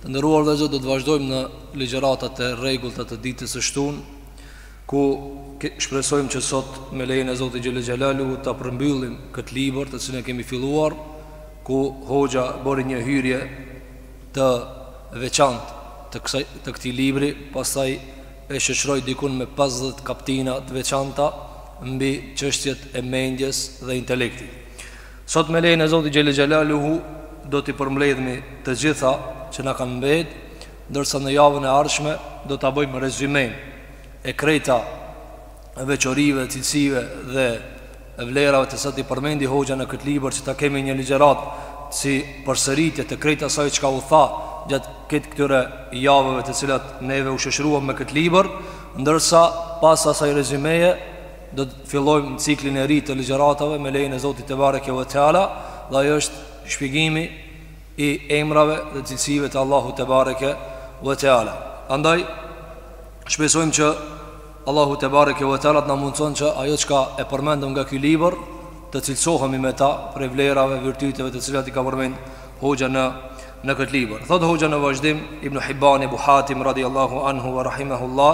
Të nderuar vëllezër, do të vazhdojmë në ligjëratat e rregullta të ditës së shtunë, ku shpresojmë që sot me lejen e Zotit Xhelel Xhelalu ta përmbyllim këtë libër të cilin e kemi filluar, ku hoxha bëri një hyrje të veçantë të kësaj të këtij libri, pastaj e shoqëroi dikund me 50 kaptina të veçanta mbi çështjet e mendjes dhe intelektit. Sot me lejen e Zotit Xhele Xhelaluhu do t'i përmbledhmi të gjitha që na kanë mbet ndërsa në javën e ardhshme do ta bëjmë rezymen e krejta veçorive, cilësive dhe vlerave të cilat i përmendi hoxha në këtë libër që ta kemi një ligjëratë si përsëritje të krejt asaj çka u tha gjatë këtë këtyre javëve të cilat neve u shoqëruam me këtë libër Ndërsa pas asaj rezymeje do të fillojmë ciklin e ri të ligjëratave me lejen e Zotit te bareke ve teala dhe ajo është shpjegimi i emrave dhe cilësive të Allahut te bareke ve teala andaj shpresojmë që Allahu te bareke ve teala të na mundëson që ajo çka e përmendëm nga ky libër të cilësohemi me ta prej vlerave virtyteve të cilat i ka përmendur Hoxha në në këtë libër. Thot Hoxha në vazhdim Ibn Hibban Abu Hatim radhiyallahu anhu wa rahimahullah,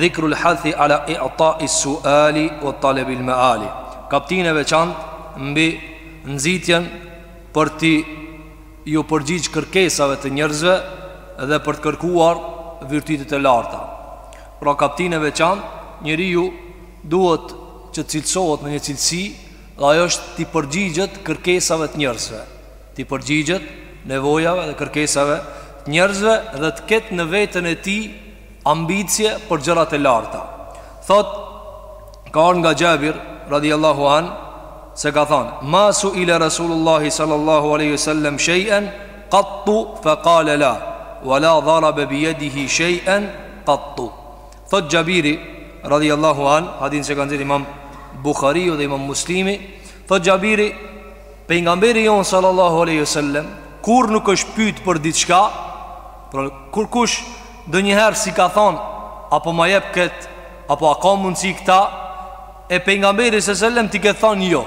dhikru al-hathi ala i'ta'i su'ali wa talab al-ma'ali. Kaptin e veçantë mbi nxitjen për t'iu përgjigj kërkesave të njerëzve dhe për të kërkuar virtytet e larta. Pra kaptin e veçantë, njeriu duhet që të cilësohet me një cilësi dhe ajo është t'i përgjigjet kërkesave të njerëzve. T'i përgjigjet nevojave dhe kërkesave të njerëzve dhe të ketë në veten e tij ambicie për gjërat e larta. Thotë, Ka ardhur nga Xhabir, radijallahu an, se ka thënë, Ma su'ila Rasulullahi sallallahu alaihi wasallam shay'an qattu fa qala la, wa la daraba bi yadihi shay'an qattu. Thotë Xhabiri, radijallahu an, hadith që e ka nxjerrë Imam Buhariu dhe Imam Muslimi, thotë Xhabiri, Pejgamberi jonë sallallahu alaihi wasallam kurrë nuk është pyet për diçka, pra kurrkush ndonjëherë s'i ka thon apo ma jep kët apo a ka mundësi këta e pejgamberi sallallahu alaihi wasallam t'i ketë thon jo.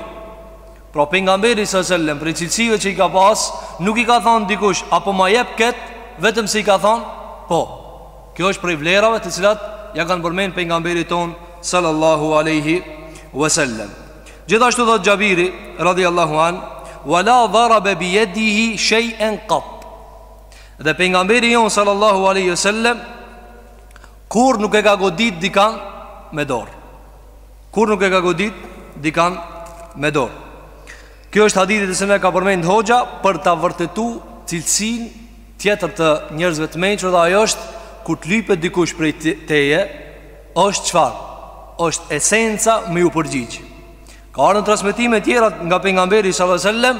Pra pejgamberi sallallahu alaihi wasallam prej cilësive që i ka pas, nuk i ka thon dikush apo ma jep kët, vetëm se i ka thon po. Kjo është prej vlerave të cilat ia kanë përmend pejgamberit tonë sallallahu alaihi wasallam. Gjithashtu thotë Xhabiri radhiyallahu an, "Wala daraba bi yadihi shay'an qat." Dhe pejgamberi jonë sallallahu alaihi wasallam kurrë nuk e ka godit dikan me dorë. Kurrë nuk e ka godit dikan me dorë. Kjo është hadithi që ne e ka përmend hoxha për ta vërtetu cilësinë tjetër të njerëzve të mençur dhe ajo është kur të lypet dikush prej teje, Është çfarë? Është esenca me iu përgjigj. Ka ardhur transmetime tjera nga pejgamberi sallallahu alajhi wasallam,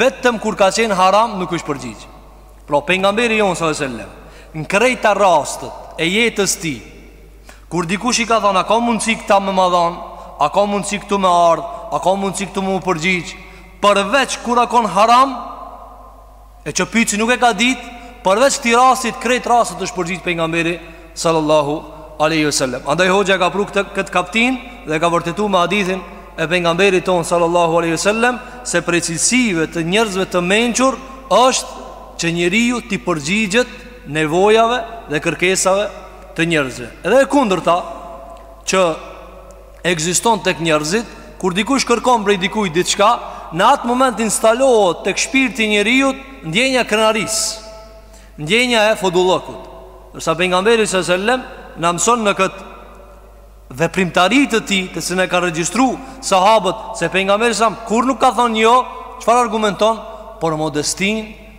vetëm kur ka qenë haram nuk është përgjigj. Pra pejgamberi jonë sallallahu alajhi wasallam, në krejt rastet e jetës tij, kur dikush i ka thanë, a ka mundësi këta me ma dhan, a ka mundësi këtu me ardh, a ka mundësi këtu me u përgjigj, përveç kur ka qenë haram, E që pyci nuk e ka ditë. Përveç këtij rastit krejt rastet është përgjigj pejgamberi Sallallahu aleyhi sallam. Andaj hoxha e ka pru këtë, këtë kaptinë dhe e ka vërtetu me hadithin e pejgamberit tonë Sallallahu aleyhi sallam Se prej cilësive të njerëzve të mençur është që njeriu t'i përgjigjet nevojave dhe kërkesave të njerëzve. Edhe e kundërta që ekziston tek njerëzit, kur dikush kërkon prej dikujt diçka, në atë moment instalohet tek shpirti i njeriut ndjenja e krenarisë, ndjenja e fodullëkut. Ndërsa pejgamberi sa selam na mëson në këtë veprimtari të tij, të cilën e kanë regjistru sahabët se pejgamberi sa kurrë nuk ka thanë jo, çfarë argumenton për modestinë,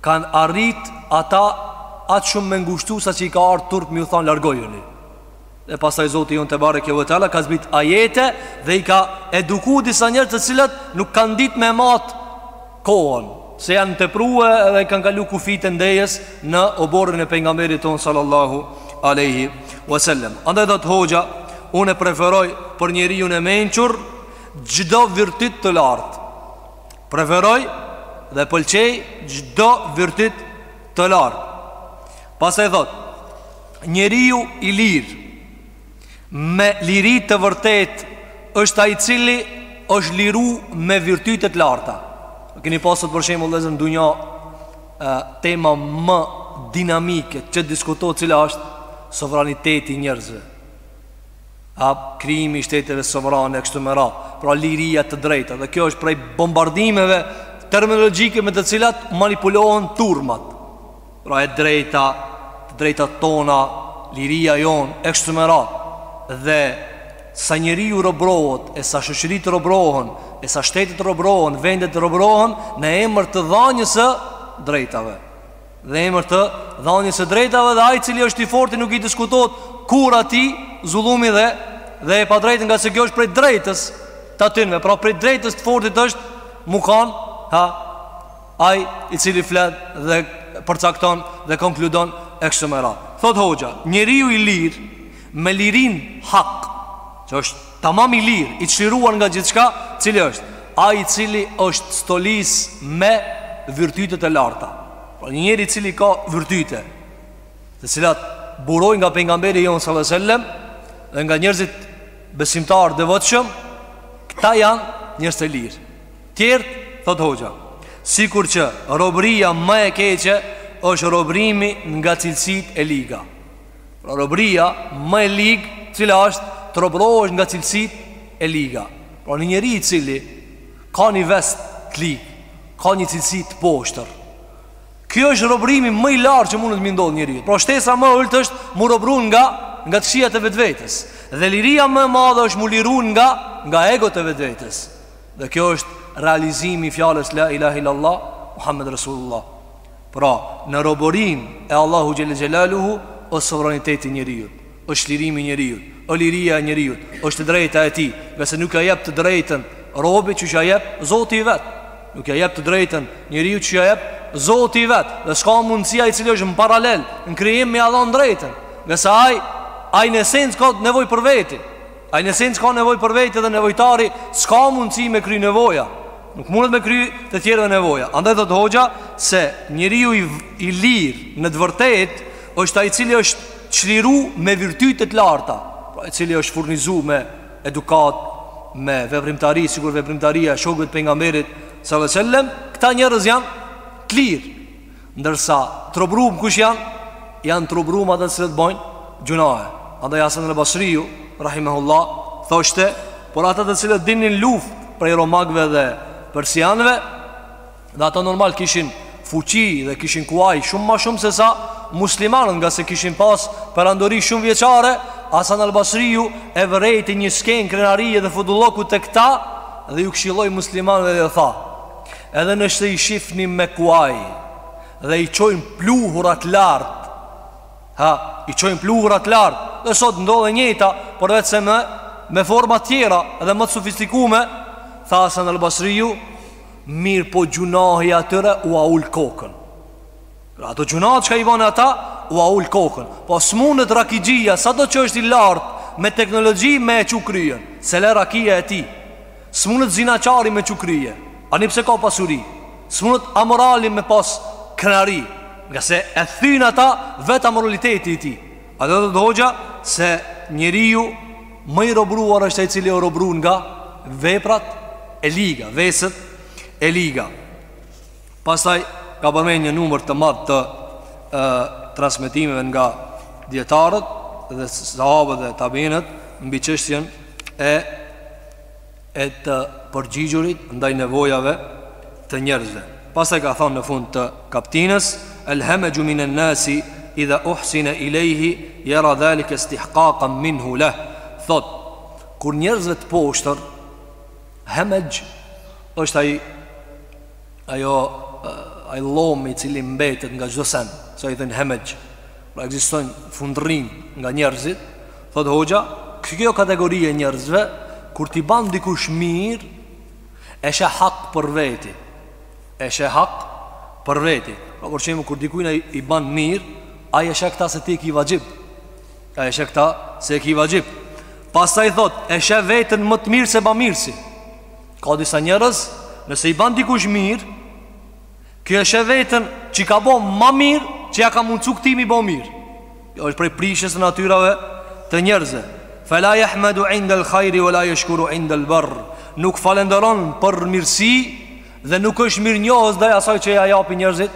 Kanë arrit ata aq shumë me ngushtu sa që i ka ardh turp me ju thanë largojuni. Dhe pastaj Zoti jonë tebareke ve teala ka zbrit ajete dhe i ka eduku disa njerëz të cilët nuk kanë ditë me mat kohën, se janë tepru dhe kanë kalu kufijtë e ndejës në oborrin e pejgamberit tonë sallallahu alaihi wasallam. Andaj thotë hoxha unë e preferoj për njeriun e mençur çdo virtyt të lartë. Preferoj dhe pëlqej çdo virtyt të lartë. Pastaj thotë, njeriu i lirë me liri të vërtetë është ai i cili është liru me virtyte të larta. Keni pas sot për shembull vëllezër në dunja tema më dinamike që diskutohet cila është sovraniteti i njerëzve. a krijimi i shteteve sovrane e kështu me radhë, pra liria të drejta dhe kjo është prej bombardimeve terminologjike me të cilat manipulohen turmat. Pra e drejta, të drejtat tona, liria jonë e kështu me radhë. Dhe sa njeriu robërohet e sa shoqëritë robërohen, e sa shtetet robërohen, vendet robërohen në emër të dhanies së drejtave. Dhe emër të dhanies së drejtave dhe ai i cili është i forti nuk i diskutohet kurrë atij zullumi dhe dhe e padrejta ngase kjo është prej drejtës të atinve, pra prej drejtës të fortit është m'u kanë, ha, ai i cili flet dhe përcakton dhe konkludon e kështu me radhë. Thot Hoxha, njeriu i lirë me lirinë hak, që është Tamam i lirë, i çliruar nga gjithçka, cili është? Ai i cili është stolisë me virtyte të larta. Pra një njeri i cili ka virtyte, të cilat burojnë nga pejgamberi jon sallallahu alajhi wasallam dhe nga njerëzit besimtarë të devotshëm, këta janë njerëz të lirë. Tjetër thot hoxha, sikur që robëria më e keqe është robrimi nga cilësitë e liga. Pra robëria më e ligë, cila është të robërohesh nga cilësitë e liga. Pra një njeri i cili ka një ves të lig, ka një cilësi të poshtër. Kjo është robërimi më i lartë që mundet me i ndodh njeriut. Pra shtesa më e ultë është m'u robërun nga nga të këqijat e vetvetes. Dhe liria më e madhe është m'u lirun nga nga egot e vetvetes. Dhe kjo është realizimi i fjalës la ilaha illallah Muhammed Rasulullah. Pra, në robërim te Allahu xhelle xhelaluhu është sovraniteti i njeriut, është lirimi i njeriut, është liria e njeriut, është e drejta e tij, ngase nuk ia jep të drejtën robi siç ia jep Zoti i vet. Nuk ia jep të drejtën njeriut siç ia jep Zoti i vet. Dhe s'ka mundësi ai i cili është në paralel, në krijim me ia dhan drejtën, ngase ai ai në esencë ka nevojë për veti. Ai në esencë ka nevojë për veti dhe nevojtari s'ka mundësi me kry nevoja. Nuk mundet me kry të tjerëve nevoja. Andaj thot hoxha se njeriu i, i lirë në të vërtetë është ai i cili është çliru me virtyte të larta, pra i cili është furnizu me edukatë, me veprimtari, sikur veprimtaria e shokëve të pejgamberit sallallahu alajhi wasallam, këta njerëz janë të lirë. Ndërsa t'robrum kush janë? Janë t'robrum ata të cilët bojnë gjunahe. Andaj Hasan al-Basriu rahimahullah thoshte, për ata të cilët dinin luftë prej romakëve dhe persianëve, dhe ata normal kishin fuqi dhe kishin kuaj shumë ma shumë sesa muslimanët, ngase kishin pas perandori shumëvjeçare, Hasan al-Basriu e vërejti një skenë krenarie dhe fodullëku tek ta dhe ju këshilloi muslimanëve ju tha: Edhe nëse i shifni me kuaj dhe i çojnë pluhurat lart, ha, i çojnë pluhurat lart, dhe sot ndodh e njëjta, por veç se me, me forma tjera dhe më të sofistikume, tha Hasan al-Basriju, mirëpo gjunahi atyre ua ul kokën. Pra ato gjunahet çka i bajnë ata, ua ul kokën. Po s'mundet rakixhia, sado që është i lartë, me teknologi me e çu kryen, s'e le rakia e tij. S'munet zinaqari me çu krye Ani pse ka pasuri S'munet amorali me pas krenari Ngase e thyn ata Vet amoraliteti i tij Edhe thotë hoxha Se njeriu Më i robruar është ai i cili u robru nga Veprat e liga Veset e liga Pastaj ka përmend një numër të madh të transmetimeve nga dijetarët dhe sahabët dhe tabiinët mbi çështjen e e të përgjigjurit ndaj nevojave të njerëzve. Pastaj ka thënë në fund të kaptinës elhamaxhu min an-nasi idha uhsina ilayhi yara dhalika istihqaqan minhu lah thotë kur njerëzve të poshtër Hemexh është ai ajo ai llom i cili mbetet nga çdo sen, ç'i thonë hemexh. Pra ekzistojnë fundërrina nga njerëzit, thotë hoxha, kjo kategori e njerëzve kur t'i ban dikush mirë, e sheh hak për veti. E sheh hak për veti. Pra për shembull kur dikujt i ban mirë, ai e sheh këta se ti e ke vaxhib. Ai e sheh këta se e ki vaxhib Pastaj thotë e sheh veten më të mirë se bamirësi Ka disa njerëz Nëse i ban dikush mirë Ky e sheh veten që ka bo ma mirë Që ia ka mundsu këtij m'i bo mirë Kjo është prej prishjes së natyrave të njerëzve Fela jahmedu indel khajri Vela jeshkuru indel birr Nuk falenderon për mirësi Dhe nuk është mirënjohës ndaj asaj që ia japin njerëzit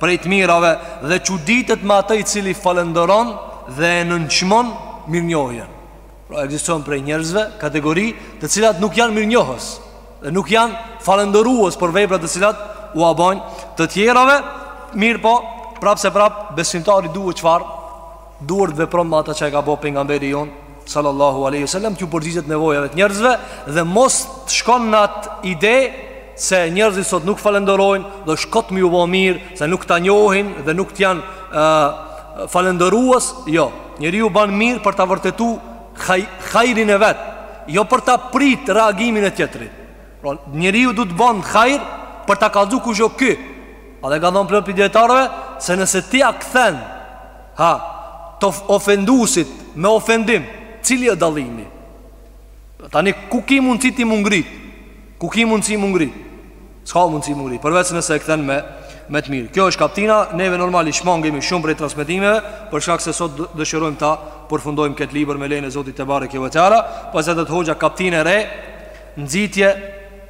prej të mirave dhe çuditet me atë i cili falënderon dhe e nënçmon mirënjohjen. Pra ekziston prej njerëzve kategori të cilat nuk janë mirënjohës dhe nuk janë falënderues për veprat të cilat ua bojnë të tjerave, mirëpo, prapëseprapë besimtari duhet çfarë? Duhet të vepron me ata që e ka bo pejgamberi jonë Salallahu aleyhi sallam T'ju përgjigjet nevojave të njerëzve Dhe mos të shkon në atë ide Se njerëzit sot nuk falenderojnë Dhe ësht kot me ju bo mirë Se nuk ta njohin dhe nuk të janë uh, Falenderues Jo, njeriu ban mirë për ta vërtetu haj, Hajrin e vet Jo për ta prit reagimin e tjetrit pra, Njeriu duhet të ban hajr Për ta kallzu kush o ky Edhe ka thonë prej dijetarëve Se nëse ti ia kthen Ha, të ofendusit me ofendim Cili e dallimi Tani ku ki mundësi ti m'u ngrit Ku ki mundësi m'u ngrit S'ka mundësi m'u ngrit Përveç nëse e kthen me, me të mirë Kjo është kaptina Neve normal i shmangemi shumë prej transmetimeve Për shkak se sot dëshirojmë ta përfundojmë këtë libër Me lejnë e Zotit tebareke ve teala Pastaj thotë hoxha kaptinë e re Nxitje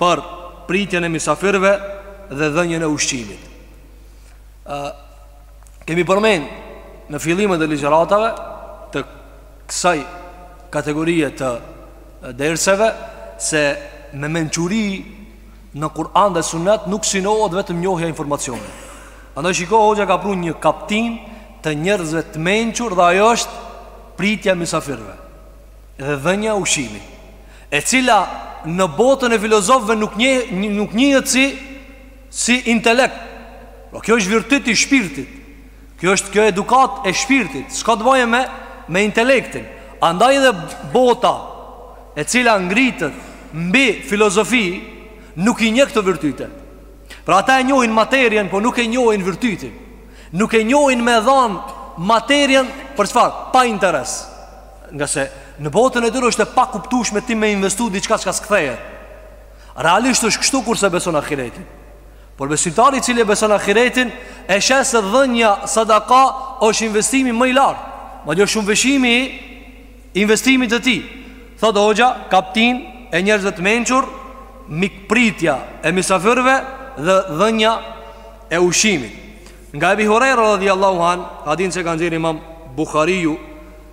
për pritjen e misafirëve Dhe dhënien e ushqimit A Kemi përmend në fillimet e ligjëratave të kësaj kategorie të derseve se me mençuri në Kur'an dhe Sunnet nuk synohet vetëm njohja e informacionit. Andaj shiko hoxha ka pru një kaptinë të njerëzve të mençur dhe ajo është pritja e misafirëve dhe dhënia ushqimit. E cila në botën e filozofëve nuk nje, nuk njehet si si intelekt. Po kjo është virtyt i shpirtit. Kjo është kjo edukatë e shpirtit. S'ka të bëjë me me intelektin. Andaj edhe bota e cila ngritet mbi filozofi nuk i njeh këto virtyte. Pra ata e njohin materien, por nuk e njohin virtytin. Nuk e njohin me dhanë materien për çfarë? Pa interes. Ngase në botën e tyre është e pakuptueshme ti me investu diçka çka s'kthehet. Realisht është kështu kur s'e beson ahiretin. Por besimtari i cili e beson ahiretin e sheh se dhënia sadaka është investimi më i lartë. Madje është shumë fishimi i investimit të tij. Thotë hoxha, kaptinë e njerëzve të mençur, mikpritja e mysafirëve dhe dhënia e ushqimit. Nga Ebi Hurejra radijallahu anh, hadith që e ka nxjerrë Imam Buhariu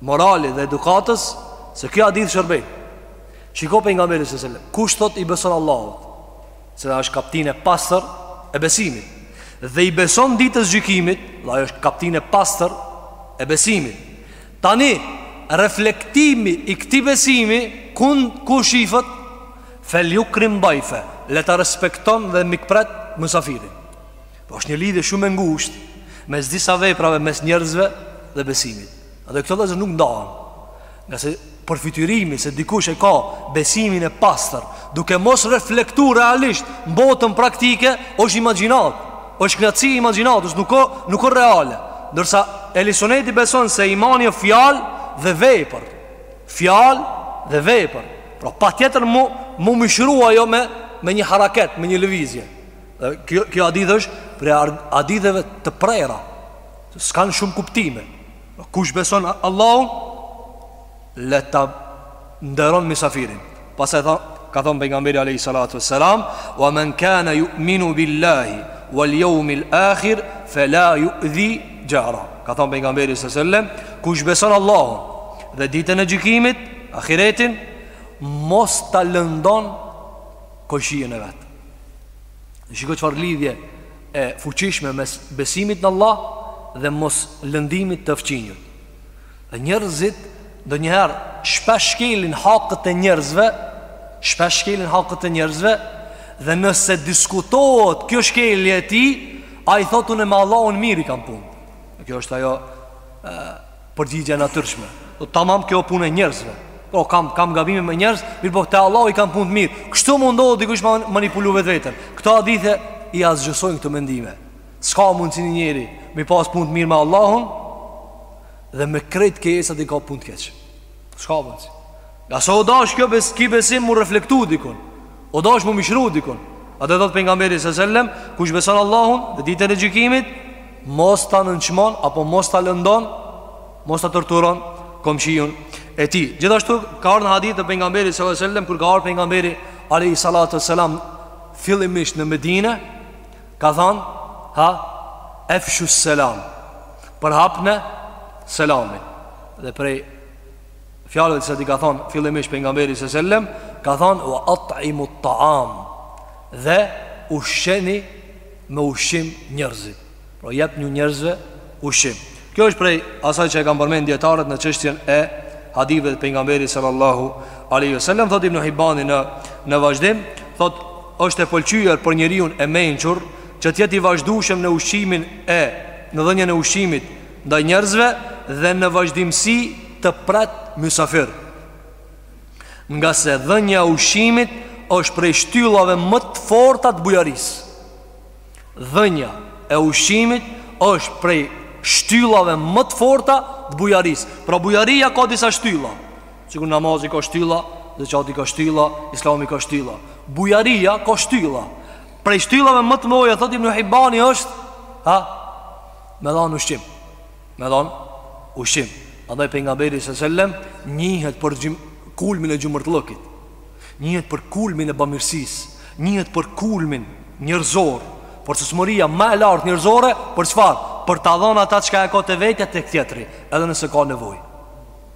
moralit dhe edukatës se ky hadith shërben. Shiko pejgamberi sallallahu alajhi wasallam, kush thotë i beson Allahut, se ajo është kaptinë e pastër e besimit dhe i beson ditës gjykimit, dhe ajo është kaptinë e pastër e besimit. Tani reflektimi i këtij besimi kun ku shifet fel jukrim dajfe, le ta respekton dhe mikpret mysafirin. Po është një lidhje shumë e ngushtë mes disa veprave mes njerëzve dhe besimit. Dhe këto vllëzër nuk ndahen. Ngase përfytyrimi se dikush e ka besimin e pastër, duke mos reflektu realisht në botën praktike, është imagjinatë. Është knaqësi e imagjinatës, nuk nuk është reale. Ndërsa Ehli Suneti beson se imani është fjalë dhe vepër. Fjalë dhe vepër. Pra patjetër m'u m'u mishru ajo me me një haraket, me një lëvizje. Ky, ky hadith është prej haditheve të prera S'kanë shumë kuptime Kush beson Allahun Le ta nderon misafirin Pastaj, ka thanë pejgamberi alejhi salatu ve selam Wa men kane juminu billahi Wal jaumil akhir Fe la judhi gjara Ka thanë pejgamberi sellem Kush beson Allahun Dhe ditën e gjykimit Akhiretin Mos ta lëndon Kojshinë e vet Shiko çfarë lidhje e fuqishme mes besimit në Allah dhe mos lëndimit të fqinjit. Dhe njerëzit ndonjëherë shpesh shkelin hakët e njerëzve, shpesh shkelin hakët e njerëzve dhe nëse diskutohet kjo shkelje e tij, ai thotë unë me Allahun mirë i kam punë. Kjo është ajo përgjigja natyrshme. Domethan kjo punë e njerëzve. Po kam kam gabime me njerëz, mirëpo te Allahu i kam punë të mirë. Kështu mundohet dikush me manipulu vetveten. Këto hadithe i asgjësojnë këto mendime. S'ka mundësi një njeri m'i pas punët të mirë me Allahun dhe me krijesat i ka punët të keq. S'ka mundësi. Ngase u dasht kjo bes, ky besim mu reflektu dikun. U dasht mu mishru dikun Andaj thotë pejgamberi se sellem Kush beson Allahun dhe ditën e gjykimit Mos ta nënçmon Apo mos ta lëndon Mos ta torturon komshijun e tij Gjithashtu ka ardh në hadith të pejgamberit se sellem Kur ka ardh pejgamberi alejhi salatu ue selam Fillimisht në Medine Ka than Ha Efshu selam Përhapne Selamin Dhe prej fjalëve të tij ka thon fillimisht pejgamberi se sellem ka thon wa at'imu ta'am dhe ushqeni me ushqim njerëzit. Pra jepnju njerëzve ushqim. Kjo është prej asaj që e kanë përmend dijetarët në çështjen e hadithit të pejgamberit sallallahu alaihi wasallam thot Ibn Hibani në në vazhdim thot është e pëlqyer për njeriun e mençur që të jetë i vazhdueshëm në ushqimin e në dhënien e ushqimit ndaj njerëzve dhe në vazhdimësi të pret mysafir. Ngase dhënja e ushqimit është prej shtyllave më të forta të bujarisë. Dhënja e ushqimit është prej shtyllave më të forta të bujarisë. Pra bujaria ka disa shtylla. Sikur namazi ka shtylla, zeqati ka shtylla, islami ka shtylla. Bujaria ka shtylla. Prej shtyllave më të mdhaja thotë Ibn Hibani është, ha, me dhanë ushqim Me dhanë ushqim Andaj pejgamberi se sellem Njihet për xhym, kulmin e xhymertllëkit Njihet për kulmin e bamirësisë Njihet për kulmin njerëzor Përsosmëria ma e lartë njerëzore Për çfarë? Për ta dhanë ata çka e ka te vetja tek tjetri Edhe nëse ka nevoj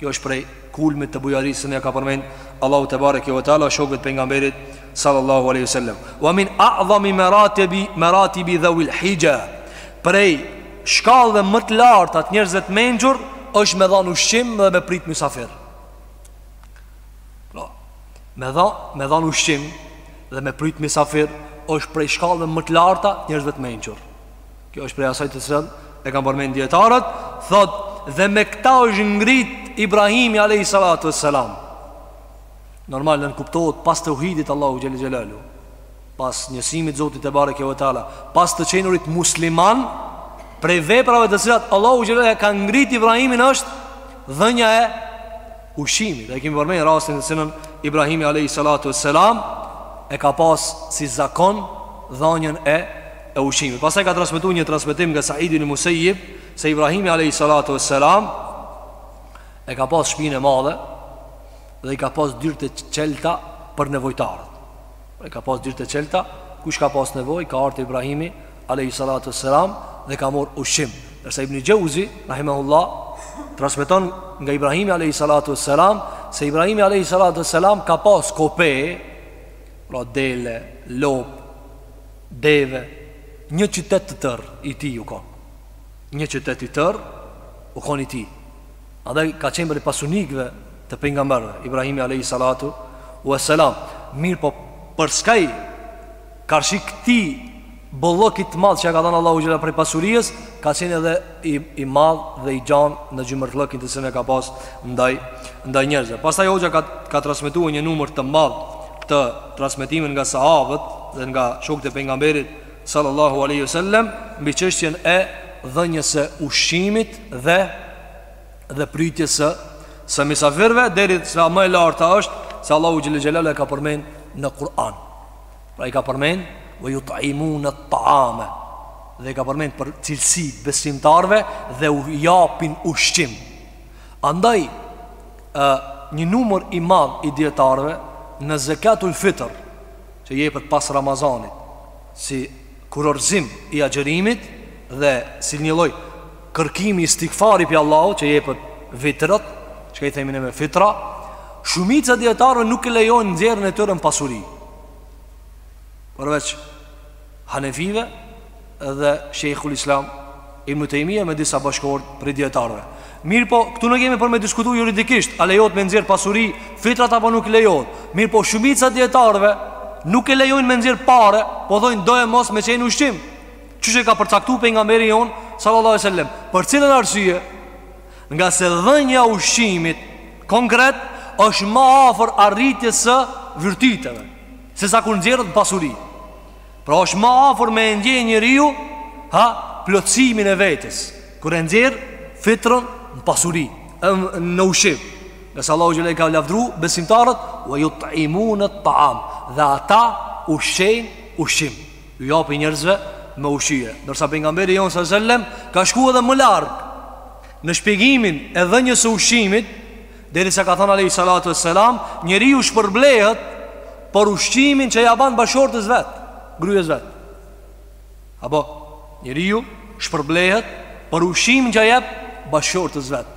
Kjo është prej kulmit të bujarisë siç e ka përmend Allahu tebareke ve teala shokëve të pejgamberit sallallahu alaihi wasallam. Wa min a'zami maratibi maratibi dhawil hija. Prej shkallëve më të larta të njerëzve të mençur është me dhanë ushqim dhe me prit mysafir. Po. Me dha, me dhanë ushqim dhe me prit mysafir është prej shkallëve më të larta të njerëzve të mençur. Kjo është prej asaj të cilën e kanë përmend dijetarët, thotë dhe me këta është ngrit Ibrahimi alayhi salatu wassalam. Normal nënkuptohet pas tauhidit Allahu xhel-le xhelaluhu, pas njësimit Zotit tebareke ve teala, pas të qenurit musliman, prej veprave të cilat Allahu xhel-le xhelaluhu e ka ngrit Ibrahimin është dhënia e ushqimit. Dhe e kemi përmend rastin në të cilin Ibrahimi alayhi salatu wassalam e ka pas si zakon dhënien e e ushqimit. Pastaj ka transmetuar një transmetim nga Sa'id ibn Musayyib se Ibrahimi alayhi salatu wassalam e ka pas shpinë e madhe dhe i ka pas dyrt e çelta për nevojtarët. I ka pas dyrt e çelta, kush ka pas nevojë, ka ardh te Ibrahimi alayhi salatu wassalam dhe ka morr ushqim. Ndërsa Ibni Xheuzi rahimahullah transmeton nga Ibrahimi alayhi salatu wassalam se Ibrahimi alayhi salatu wassalam ka pas kope, pra dele, lopë, Deve, një qytet i tërë i tij u kon. Një qytet i tërë u kon i tij. Edhe ka qenë prej pasunikëve të pejgamberëve, Ibrahimi alayhi salatu wa salam. Mirëpo përskaj karshi këtij bollokit të madh që ia ka dhënë Allahu xhel-le prej pasurisë, ka qenë edhe i i madh dhe i gjan në xhymertllëkin të cilën e ka pas ndaj ndaj njerëzve. Pastaj hoxha ka ka transmetuar një numër të madh të transmetimeve nga sahabët dhe nga shokët e pejgamberit sallallahu alaihi wasallam mbi çështjen e dhënies së ushqimit dhe dhe pritjes së së mysafirëve derisa më e larta është se Allahu xhel-le xhelaluhu e ka përmend në Kur'an. Pra i ka përmend Wa yut'imun at-ta'ame Dhe i ka përmend për cilësi besimtarëve Dhe u japin ushqim Andaj e, Një numër i madh i dijetarëve Në zekatul fitër Që jepet pas Ramazanit Si kurorëzim i agjërimit Dhe si një lloj kërkimi istigfari pi Allahut që jepet fitrat, çka i themi ne fitra, shumica e dijetarëve nuk e lejojnë nxjerrjen e tyre n'pasuri. Përveç hanefive dhe shejkhul islam Ibn Tejmija me disa bashkohorë prej dijetarëve. Mirëpo, këtu nuk jemi për me diskutu juridikisht, a lejohet me nxjerr pasuri, fitrat apo nuk lejohet. Mirëpo, shumica e dijetarëve nuk e lejojnë me nxjerr pare, po thojnë doemos me qenë ushqim. Qysh e ka përcaktuar pejgamberi jonë sallallahu alaihi wasallam, për cilën arsye? Ngase dhënia e ushqimit konkret është më afër arritjes së virtyteve, sesa kur nxjerret n'pasuri. Pra është më afër me e ndjej njeriu, ha, plotësimin e vetes, kur e nxjerr fitrën në pasuri, në ushqim. Ngase Allahu xhel-le i ka lavdru besimtarët, "Wa yut'imun at-ta'am", dhe ata ushqejnë ushqim. Ju jap njerëzve me ushqye Ndërsa pejgamberi jonë s sellem Ka shku edhe më larg Në shpjegimin e dhënies së ushqimit Derisa ka thonë Alejhi Salatu ve Selam Njeriu shpërblehet Për ushqimin që ja ban bashkëshortes vet Grues vet Apo Njeriu shpërblehet Për ushqimin që ja jep bashkëshortes vet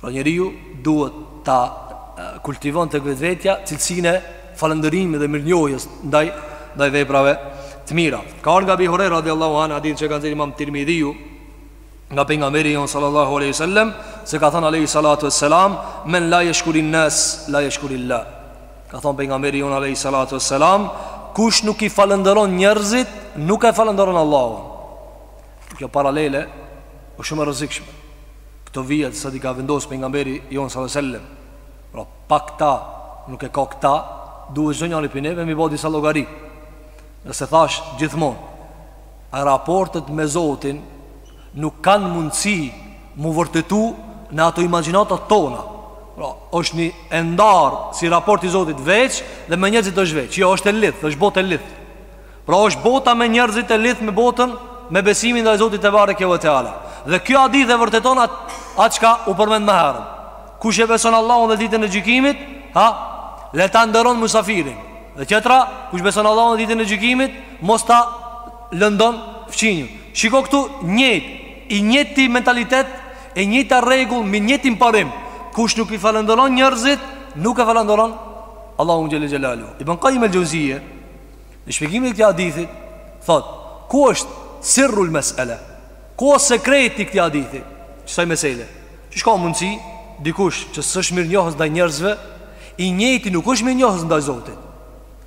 Pra njeriu duhet ta kultivon tek vetvetja cilësinë e falënderimit dhe mirënjohjes ndaj, ndaj veprave të mira. Ka ardh nga Ebu Hurejra, radiallahu anhu, hadith që e ka nxjerrë imam Tirmidhiu, nga pejgamberi jonë sallallahu alejhi ve sellem, se ka thonë alejhi salatu ve selam, men la jeshkurin nas, la jeshkurillah. Ka thonë pejgamberi jonë alejhi salatu ve selam, kush nuk i falënderon njerëzit, nuk e falënderon Allahun. Kjo paralele, o shumë e rrezikshme. Këto vijet sot i ka vendosë pejgamberi jonë sallallahu alejhi ve sellem. Pra pa këta nuk e ka këta, duhet secili njëri prej neve me bë disa llogari. Nëse thashë gjithmonë, a raportet me Zotin nuk kanë mundësi mu vërtetu në ato imagjinatat tona. Pra, është një e ndarë si raport i Zotit veç dhe me njerëzit është veç. Jo, është e lidht, është botë e lidht. Pra është bota me njerëzit e lidht me botën me besimin ndaj Zotit tebareke ve teala. Dhe kjo hadith e vërteton atë a çka u përmend më herët. Kush e beson Allahun dhe ditën e gjykimit, ha, le ta nderon musafirin. Dhe tjetra, kush e beson Allahun dhe ditën e gjykimit, mos ta lëndon fqinjin. Shiko këtu njët, i njëti mentalitet, e njëta rregull, me të njëtin parim. Kush nuk i falënderon njerëzit, nuk e falënderon Allahun xhel-le xhelaluhu. Ibn Kajim el-Xhevzije, Në shpjegimin e këtij hadithi thot, ku është sirrul mes'ala? Ku është sekreti i këtij hadithi? Kësaj mesele? Qysh ka mundsi dikush që s'është mirënjohës ndaj njerëzve, i njëjti nuk është mirënjohës ndaj Zotit.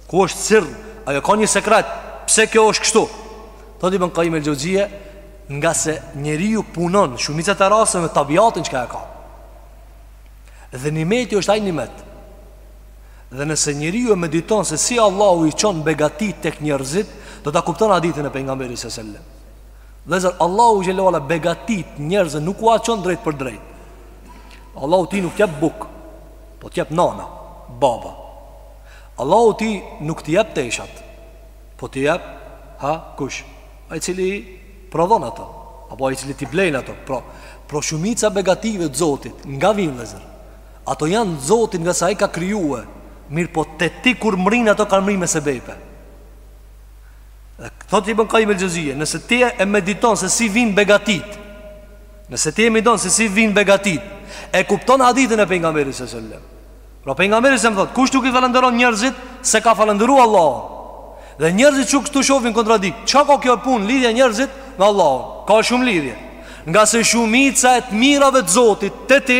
Ku është sirr? Ajo ka një sekret? Pse kjo është kështu? Thot Ibn Kajim el-Xhevzije, ngase njeriu punon shumicën e rasteve me tabiatin çka e ka. Dhe nimeti është ai nimet. Dhe nëse njeriu e mediton se si Allahu i çon begatitë tek njerëzit, do ta kupton hadithin e pejgamberit sallallahu alejhi ve sellem. Vëllezër Allahu xhel-le ve ala begatitë njerëzve nuk ua çon drejtpërdrejt. Allahu ti nuk t'jep bukë, po t'i jep nana, baba. Allahu ti nuk t'i jep teshat, po t'i jep ha kush. Ai cili prodhon ato, apo ai cili t'i blen ato. Pra, pro shumica e begative të Zotit nga vijnë vëllezër. Ato janë të Zotit ngase ai ka krijue Mirëpo te ti kur mrrinë ato kanë mrri me sebepe Dhe thot Ibn Kajjim el Xhevzije Nëse ti e mediton se si vinë begatit Nëse ti e mediton se si vinë begatit E kupton hadithin e pejgamberit salasellem Pra pejgamberi sellem thot Kush nuk i falenderon njerëzit s'e ka falenderu Allah Dhe njerëzit këtu shofin kontradikt Ça ka kjo pun lidhje njerëzit me Allah Ka shumë lidhje Ngase shumica e të mirave të zotit Te ti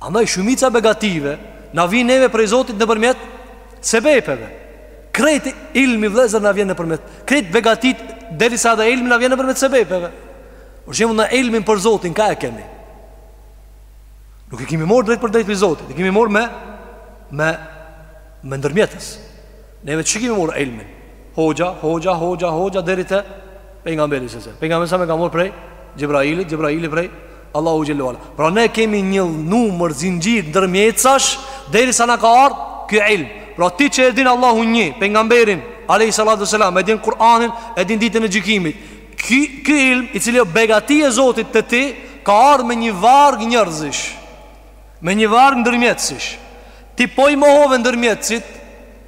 Andaj shumica e begative na vijnë neve prej Zotit nëpërmjet sebepeve. Krejt ilmi vëllezër na vjen nëpërmjet. Krejt begatit derisa edhe ilmi na vjen nëpërmjet sebepeve. Për shembull ne ilmin për Zotin ka e kemi. Nuk e kemi marrë drejtpërdrejt prej Zotit, e kemi marrë me me me ndërmjetës. Neve qysh e kemi morë ilmin? Hoxha, hoxha, hoxha, hoxha, deri te pejgamberi salasellem. Pejgamberi sellem e ka morë prej, Xhibrailit, Xhibraili prej, Allahu Xhelle ve ala. Pra ne kemi një numër zinxhir ndërmjetësash, derisa na ka ardhë, ky ilm. Pra ti që e din Allahu një, pejgamberin, Alejhi Salatu Selam, e din Kur'anin, e din ditën e gjykimit. Ky ilm, i cili ë begati e Zotit te ti, ka ardhë me një varg njerëzish. Me një varg ndërmjetësish Ti po i mohove ndërmjetësit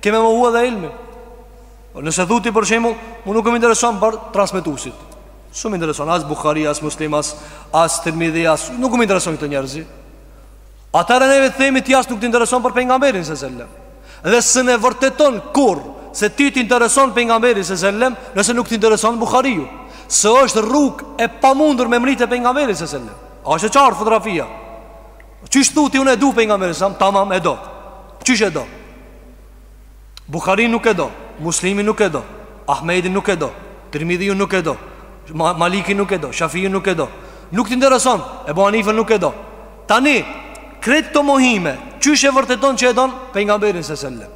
Ke me mohu edhe ilmin po, Nëse thu ti për shembull Mu nuk më intereson për transmetusit S'um intereson As Buhari, as Muslim, as, as Tirmidhi as, Nuk më intereson këta njerëz Atëherë neve të themi ti as nuk të intereson për pejgamberin salasellem Dhe s'e vërteton kurr Se ty të intereson pejgamberi salasellem Nëse nuk të intereson Buhariu Se është rrug e pamundur me mrri te pejgamberi salasellem A është e qartë fotografia Qysh thu ti unë e du pejgamberin sellem Tamam e do Qysh e do Buhari nuk e do Muslimi nuk e do Ahmedin nuk e do Tirmidhiu nuk e do Maliki nuk e do Shafiu nuk e do Nuk të intereson Ebu Hanife nuk e do Tani Krejt këto mohime Qysh e vërteton që e don Pejgamberin salasellem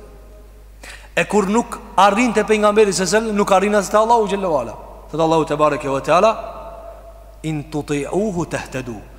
E kur nuk arrin te pejgamberi salasellem Nuk arrin as te Allahu xhelle ve ala Thotë Allahu tebareke ve teala In tutiuhu tehtedu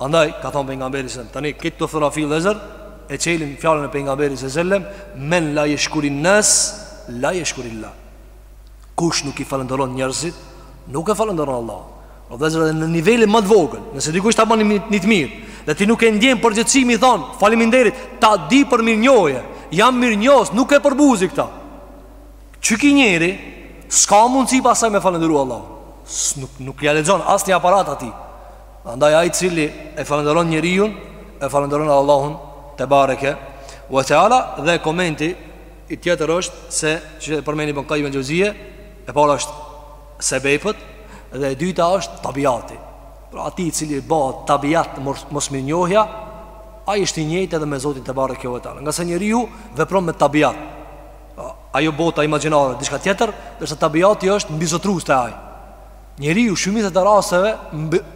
Andaj, ka thonë pejgamberi sellem Tani, këtë fotografi vllezër E qelin fjalën e pejgamberit sellem Men la jeshkurin nas La jeshkurillah Kush nuk i falënderon njerëzit Nuk e falënderon Allah O vllezër edhe në nivelin më të vogël Nëse dikush ta bani një të mirë Dhe ti nuk e ndjenë përgjegjësi me i thonë Faleminderit Ta di për mirënjohje Jam mirënjohës Nuk e përbuzi këta Qiky njeri S'ka mundësi pastaj me falënderu Allah nuk, nuk ia lexon Asnjë aparat atij Andaj ai i cili e falënderon njeriun, e falënderon Allahun te bareke ve teala dhe komenti i tjetër është se që përmend Ibn Qayyim al-Jawziyya, e para është sebepet dhe e dyta është tabiati. Pra atij i cili bëhet tabiat mosmirënjohja, ai është i njëjtë edhe me Zotin te bareke ve teala. Ngase njeriu vepron me tabiat. Ajo bota imagjinare, diçka tjetër, ndërsa tabiati është mbizotërues te ai. Njeriu shumicën e rasteve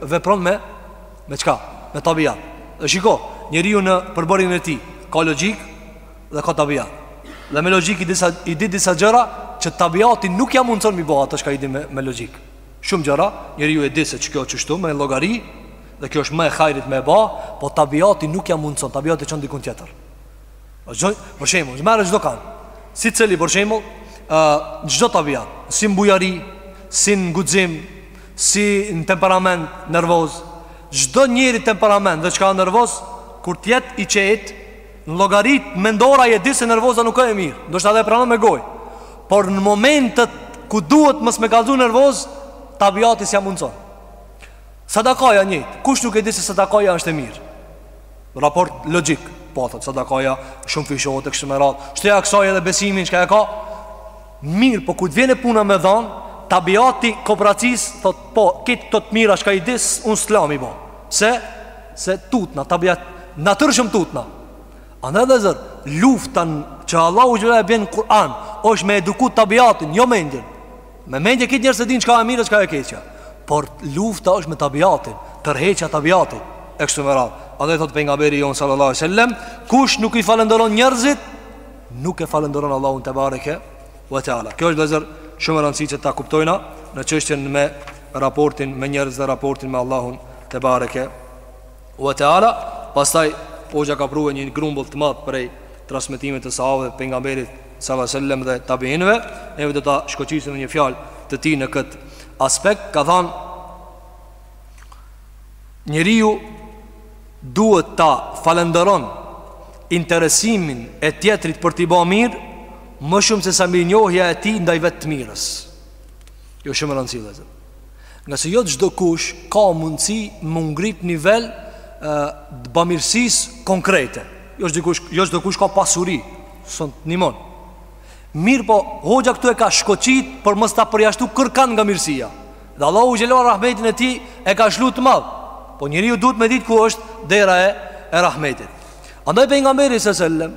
vepron me Me çka? Me tabiat Dhe shiko, njeriu në përbërjen e tij Ka logjikë dhe ka tabiat Dhe me logjikë i, disa, i di disa gjëra Që tabiati nuk ja mundëson m'i bo ato çka i di me, me logjikë Shumë gjëra, njeriu e di se që kjo kështu me llogari Dhe kjo është më e hajrit me e ba Po tabiati nuk ja mundëson, tabiati çon dikun tjetër Gjoj, për shembull, merre çdokan. Secili për shembull, ë uh, çdo tabiat, si në bujari, si në guxim, si në temperament nervoz. Çdo njeri temperament që ka nervoz, kur të jetë i qet, në llogaritë mendore e di se nervoza nuk a e mirë. Ndoshta edhe pranon me gojë. Por në momentet ku duhet mos me kallzu nervoz, tabiati s'ja mundson. Sadakaja njëjtë, kush nuk e di se sadakaja është e mirë. Raport logjik, po atë, sadakaja shumëfishohet e kështu me radhë, shtoja kësaj edhe besimin, çka e ka, mirëpo kur të vjen puna me dhanë, tabiati i kopracisë, thot, po, krejt këto të mira, çka i di, unë s'lë m'i bo, pse, se tutna, tabiat, natyrshëm tutna, andaj vëllezër, luftën, që Allahu xhele e bjen n'Kur'an, është me eduku tabiatin, jo mendjen, Me mendje krejt njerëzit e din çka e mirë e çka e keqe. Por lufta është me tabiatin, tërheqja e tabiatit e kështu me radhë. Andaj thot pejgamberi jon sallallahu alaihi wasallam, kush nuk i falënderon njerëzit, nuk e falënderon Allahun te bareke ve teala. Kjo është vllezër shumë e rëndësishme ta kuptojna ne çështjen me raportin me njerëz dhe raportin me Allahun te bareke Wa ta'ala pastaj hoxha ka prue një grumbull të madh prej transmetimeve të sahabëve pejgamberit sallallahu alaihi wasallam dhe tabiinëve ne do ta shkoqisim një fjalë të tij në kët aspekt ka thënë njeriu duhet ta falënderon interesimin e tjetrit për t'i bërë mirë më shumë se sa mirënjohja e tij ndaj vetë të mirës. Kjo shumë e rëndësishme. Ngase jo çdokush ka mundësi m'u ngrit n'nivel të bamirësisë konkrete Jo çdokush, jo çdokush ka pasuri S'të ndihmon Mirëpo, hoxha këtu e ka shkoqit Për mos ta përjashtu kërkënd nga mirësia Dhe Allahu xhele ua rahmetin e tij E ka shlu të madh Po njeriu duhet me dit ku është dera e, e rahmetit Andaj pejgamberi së sellem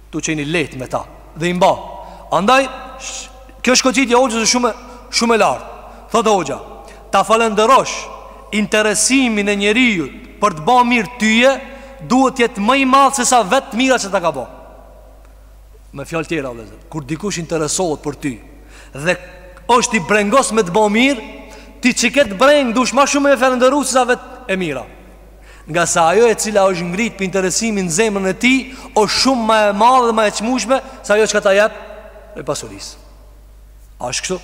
Tu qeni lehtë me ta Dhe i mba Andaj Kjo shkoqitja e hoxhës është shumë Shumë e lartë Thotë hoxha Ta falënderosh Interesimin e njeriut Për të ba mirë tyje Duhet të jetë ma i madh Se sa vetë mira që ta ka ba Me fjalë tjera vllezër Kur dikush interesohet për ty Dhe është i brengos me të ba mirë Ti qikët brengë Dush ma shumë me falënderu Se sa vetë e mira Nga sa ajo e cila është ngrit për interesimin në zemrën e tij O shumë ma e madhe dhe ma e çmushme Se ajo çka ta jep Prej pasurisë A është kështu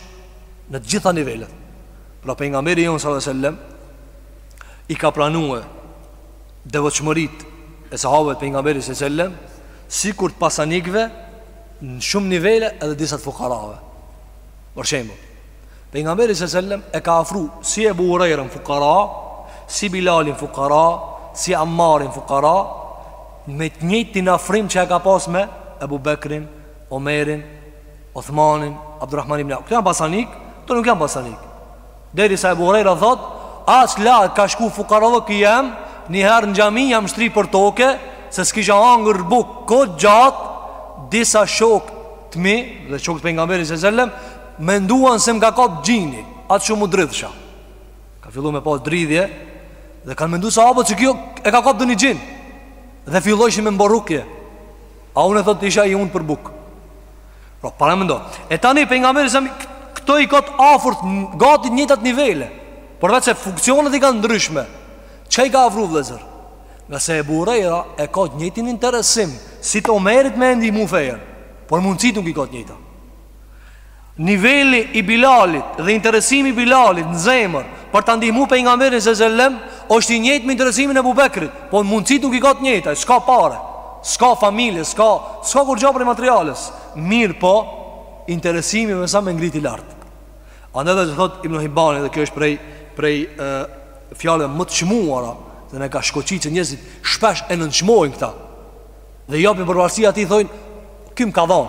Në të gjitha nivelet Pra pejgamberi jonë s.a.s. I ka pranue devotshmëritë E sahabëve pejgamberi s.a.s. Sikur të pasanikve Në shumë nivele edhe disa të fukarave Për shembull Pejgamberi se sellem e ka afru Si Ebu Hurejren fukara Si Bilalin fukara Si Ammarin fukara Me të njëjtin afrim që e ka pas me Ebu Bekrin, Omerin, Othmanin, Abdurrahman ibn Këta janë pasanik, këta nuk janë pasanik Derisa Ebu Hurejra thot Aq larg ka shku fukarallëki jem Njëherë në xhami jam shtri për toke Se s'kisha hangër bukë Kohë të gjatë Disa shokë të mi Dhe shokë të pejgamberit se sellem Menduan se më ka kap xhini Aq shumë u dridhësha Ka fillu me pas dridhje Dhe kanë mendu sahabët që e ka kap ndonji xhin Dhe fillojshin me m'bo rukje A unë thot isha i unt për bukë Pra paramendo E tani pejgamberi Këto i ka t'afërt Gati të njëjtat nivele Përveç se funksionet i kanë të ndryshme Çka i ka afru vllezër Ngase Ebu Hurejra e ka të njëjtin interesim Si të Omerit me e ndihmu fenë Por mundësitë nuk i ka të njëjta Niveli i Bilalit dhe interesimi i Bilalit në zemër për ta ndihmu pejgamberin se selam është i njëjtë me interesimin e Ebu Bekrit, po mundësitë nuk i ka të njëjta, s'ka pare, s'ka familje, s'ka s'ka kurgjo prej materiales. Mirëpo, interesimi më sa më ngriti lart. Andaj dhe thot Ibn Hibani dhe kjo është prej prej e, fjalëve më të çmuara dhe na e ka shkoqit që njerëzit shpesh e nënçmojnë këta. Dhe i japin përparësi atij thonë ky m'ka dhon.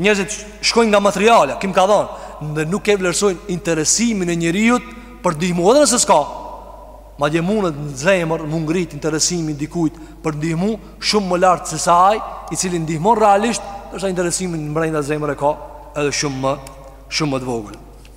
Njerëzit shkojnë nga materialja, ky m'ka dhon, dhe nuk e vlerësojnë interesimin e njeriut për t'ndihmu edhe nëse s'ka. Madje mundet në zemër mund ngrit interesimi i dikujt për t'ndihmu shumë më lart se sa ai i cili ndihmon realisht, ndërsa interesimin mbrenda në zemër e ka edhe shumë më shumë më të vogël.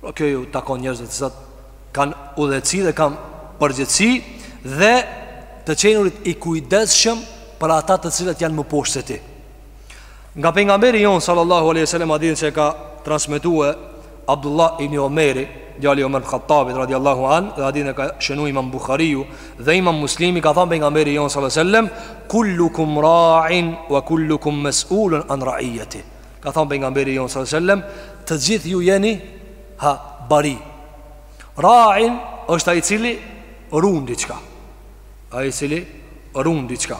Pra kjo ju takon njerëzve të cilët kanë udhëheqësi dhe kanë përgjegjësi dhe të qenurit i kujdesshëm për ata të cilët janë më poshtë se ti. Nga pejgamberi jonë sallallahu alaihi wasallam hadithin që e ka transmetuar Abdullah ibn Omeri, djali i Omer Khattabit radiallahu an, dhe hadithin e ka shënuar Imam Buhariu dhe Imam Muslimi ka thënë pejgamberi jonë sallallahu alaihi wasallam kullukum ra'in wa kullukum mas'ulun an ra'iyati. Ka thënë pejgamberi jonë sallallahu alajhi wasallam, të gjithë ju jeni ha bari. Ra'in është ai i cili ruan diçka. Ai i cili ruan diçka.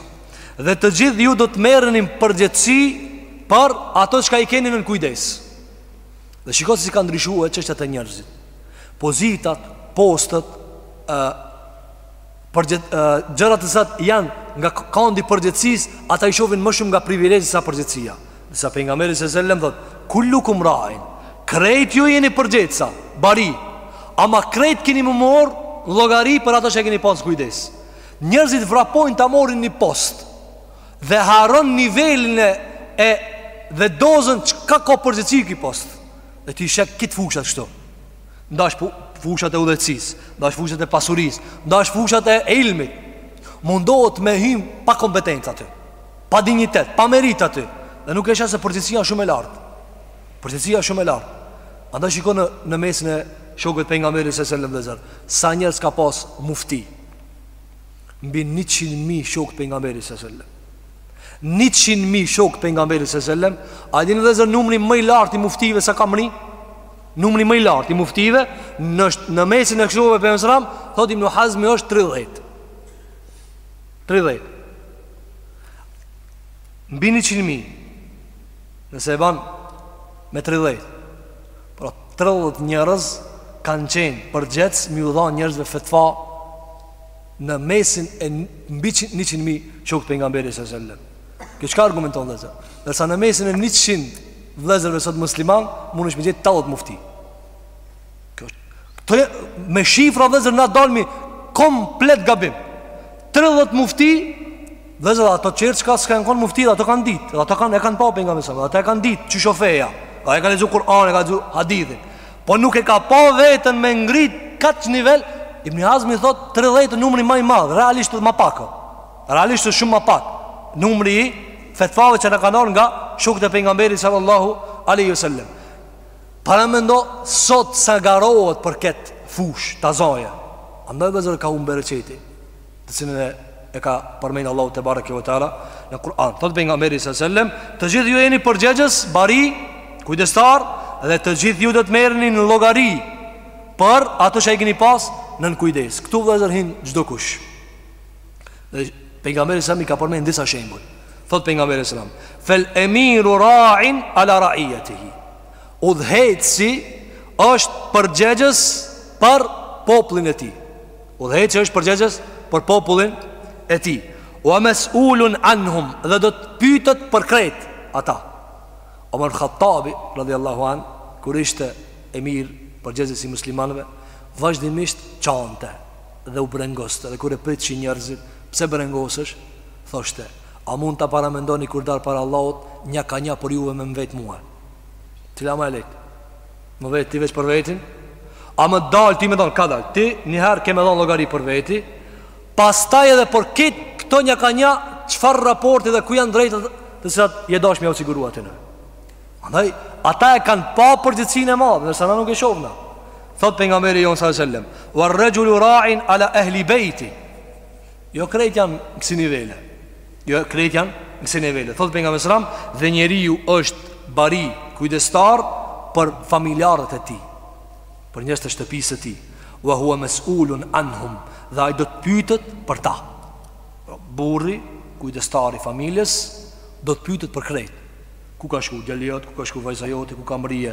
Dhe të gjithë ju do të merreni në përgjegjësi për ato çka i keni nën kujdes. Dhe shiko se si ka ndryshuar çështja te njerëzit. Pozitat, postet, ë Për gjërat të cilat janë nga kandi i përgjegjësisë, ata i shofin më shumë nga privilegji se sa përgjegjësia. Ndërsa pejgamberi sallallahu alajhi wasallam thotë kullukum ra'in. Krejt ju jeni përgjegjësa, bari, ama krejt kini me u marr llogari për ato që e kini pas kujdes. Njerëzit vrapojnë ta morrin një post dhe harron nivelin e E Dhe dozën çka ka përgjegjësi ky post. Dhe ti sheh këto fushat kshtu Ndash fushat e udhëtsis Ndash fushat e pasuris Ndash fushat e ilmit Mundohet me him pa kompetenca të Pa dignitet, pa merit aty Dhe nuk esha se përgjithsia shumë e lartë Përgjithsia shumë e lartë Andaj shiko në, në mesin e shokët për nga meri se se lëmdëzër Sa njerës ka pas mufti Mbi 100.000 shokët për nga meri se se lëmdëzër 100.000 shokët për nga meri se se lëmdëzër A i dinë dhe zërë numëri mëj lartë i muftive sa kam ri Numri më i lartë i muftive në në mesin e shokëve të pejgamberit sallallahu alajhi wasallam, thotë Ibn Hazmi është 30. 30. Mbi 100 mijë. Nëse e ban me 30. Pra 30 njerëz kanë qenë përgjegjës me iu dha njerëzve fetfa në mesin e mbi 100 mijë shokë të pejgamberit sallallahu alajhi wasallam. Kjo çka argumenton vëllezër? Ndërsa në mesin e 100 vëllezërve sot musliman, mundesh me i gjet 80 mufti. Kjo, të, me shifra vëllezër na dalmi, komplet gabim. 30 mufti, vëllezër edhe ato tjerët çka s'kanë konë mufti, edhe ato kanë ditë, edhe ato kanë, e kanë pa pejgamberin sallallahu alajhi wasallam, edhe ato e kanë ditë qysh o feja, dhe e kanë lexu Kur'an, e kanë lexu hadithin. Po nuk e ka pa veten me ngrit qat nivel, Ibn Hazmi thotë 30 numri më i madh, realisht më pak. Realisht është shumë më pak numri i fetvave që na kanë ardhur nga shokët e pejgamberit sallallahu alaihi wasallam. Paramendo sot sa garohet për kët fushë tezave. Andaj vllezër ka humb bereqeti, të cilën e, e ka përmendë Allahu tebareke ve teala në Kur'an. Thot pejgamberi sallallahu alaihi wasallam, të gjithë ju jeni përgjegjës, bari, kujdestar dhe të gjithë ju do të merreni në llogari për ato që i keni pas nën kujdes. Ktu vllezër hin çdokush. Dhe pejgamberi alejhi selam i ka përmend disa shembuj. Thot pejgamberi alejhi selam fel emiru ra'in ala ra'iyatihi. Udhëheqsi është përgjegjës për popullin e tij. Udhëheqsi është përgjegjës për popullin e tij. Wa mas'ulun anhum, dhe do të pyetet për krejt ata. Omer Khattabi radhiyallahu an, kur ishte emir përgjegjës i muslimanëve, vazhdimisht qante dhe u brengoste dhe kur e pytshin njerëzit, Pse brengosesh? thoshte, A mund ta paramendoni kur dal para Allahut nja ka nja për juve me m'vet mue? Cila ma e lehtë? Me vet ti veç për vetin? A me dal ti me thonë, ka dal, ti njëherë ke me dhon llogari për veti, pastaj edhe për krejt këto nja ka nja çfarë raporti dhe ku janë drejtat të cilat je dasht me jau siguru ti ne. Andaj, ata e kanë pa përgjegjësinë e madhe ndërsa na nuk e shohna Thot pejgamberi jonë alejhi selam Wa rraxhulu ra'in ala ehli bejtihi Jo krejt janë në kësi nivele Jo krejt janë në kësi nivele Thot pejgamberi alejhi selam Dhe njeriu është bari kujdestar Për familjarët e tij Për njerëzit e shtëpisë së tij Wa hua mes'ulun anhum Dhe ai do të pytet për ta Burri, kujdestar i familjes Do të pytet për krejt Ku ka shku djali jot, ku ka shku vajza jote, ku ka mrri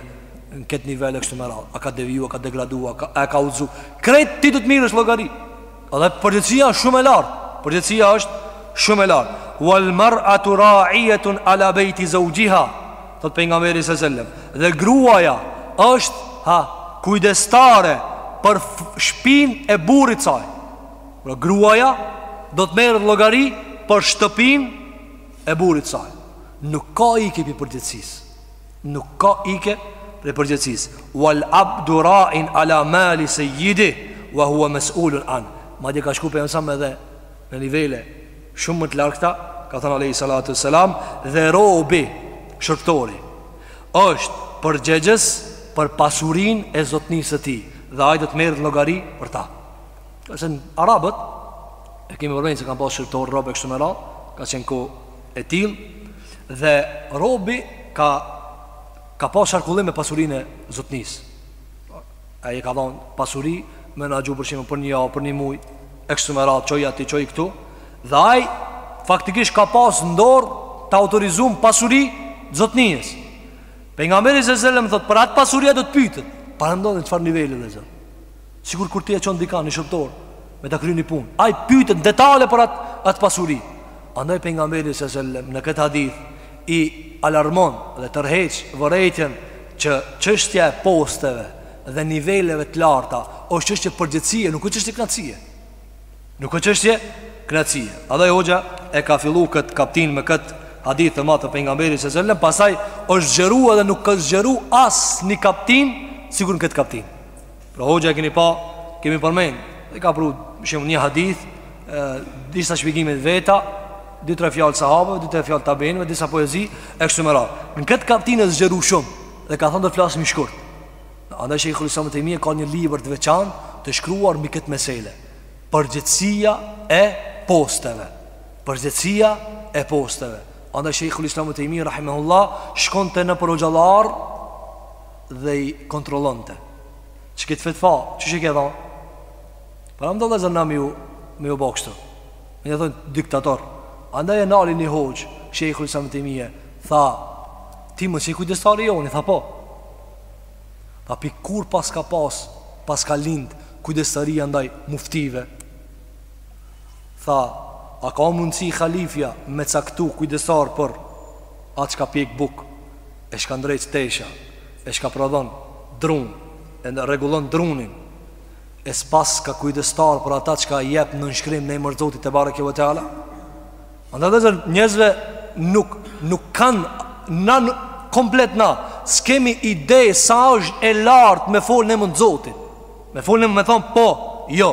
në këtë nivel e kështu me radhë. A ka deviju, a ka degradu, a ka, a ka udhzu. Krejt ti do të mirresh n'llogari. Edhe përgjegjësia është shumë e lartë. Përgjegjësia është shumë e lartë. Wal mar'atu ra'ijetun ala bejti zeuxhiha. Thot pejgamberi alejhi selam. Dhe gruaja është ha, kujdestare për shpin e burrit saj. Pra, gruaja do të merret n'llogari për shtëpinë e burrit saj nuk ka ike pej përgjegjësisë nuk ka ike prej përgjegjësisë wal abdu ra'in ala mali sayyidi wa huwa mas'ulun an madje ka shku pejgamberi alejhi selam edhe në nivele shumë më të largëta ka thënë alayhi salatu selam dhe robi shërbtori është përgjegjës për pasurinë e zotnisë së tij dhe ai do të merret n'llogari për ta Ose në arabët E kemi përmend se kanë pasë shqiptorë robë e kështu me radhë Ka qenë kohë e tillë Dhe robi ka Ka pasë qarkullim me pasurinë e zotnisë Ai ia ka dhonë pasuri Me ndërgjy për shembull për një javë, për një muj E kështu me radhë, çoje aty, çoje këtu Dhe ai faktikisht ka pasë n'dorë Të autorizum pasurinë e zotnisë Pejgamberi alejhi selam thotë Për atë pasuri ai do të pytet Paramendojeni në çfarë niveli dhe zëllë Sikur kur ti e çon dikend një shërbëtor Me ta kry një punë Ai pytet në detale për atë at pasuri Andaj Pejgamberi alejhi selam Në këtë hadith I alarmon dhe tërheq vërejtjen Që çështja e posteve Dhe niveleve të larta Osht çështje përgjegjësie Nuk është çështje knaqësie Nuk është çështje knaqësie Andaj hoxha e ka fillu këtë kaptinë Me këtë hadith të madh të Pejgamberit alejhi selam Pasaj është zgjeru edhe nuk është zgjeru Asnjë kaptinë Sikur në këtë kaptinë Pra hoxha e keni pa, kemi përmend, e ka pru shembull një hadith, e, disa shpjegime t'veta, dy tre fjalë sahabëve, dy tre fjalë tabiinëve, disa poezi, e kështu me radhë. Në këtë kaptinë e zgjeru shumë, dhe ka thonë do flasim shkurt. Andaj Shejhul Islam Ibn Tejmije ka një libër të veçantë të shkruar mbi këtë mesele. Përgjegjësia e posteve. Përgjegjësia e posteve. Andaj Shejhul Islam Ibn Tejmije, rahimehullah, shkonte nëpër hoxhallarë, dhe i kontrollonte. Çi këtë fetva, qysh e ke dhonë? Paramendo dhe zërna me iu, me iu bo kështu. Me ni thonë diktator. Andaj e nali një hoxhë, Shejhul Islam Ibn Tejmije, tha, ti më që i kujdestari joni, tha po. Tha, pi kur pas ka pas, pas ka lind, kujdestari ndaj muftive. Tha, a ka mundësi khalifja me caktu kujdestar për ata çka pjek bukë. e shka ndrejt tesha, e shka prodhon dru, e rregullon drunin, e s'paska kujdestar për ata çka jep nënshkrim në emër të Zotit tebareke ve teala, andaj disa njerëzve nuk, nuk kanë, na nuk, komplet na, s'kemi ide sa është e lartë me folë në emën të Zotit, me folë në emër me thonë po, jo,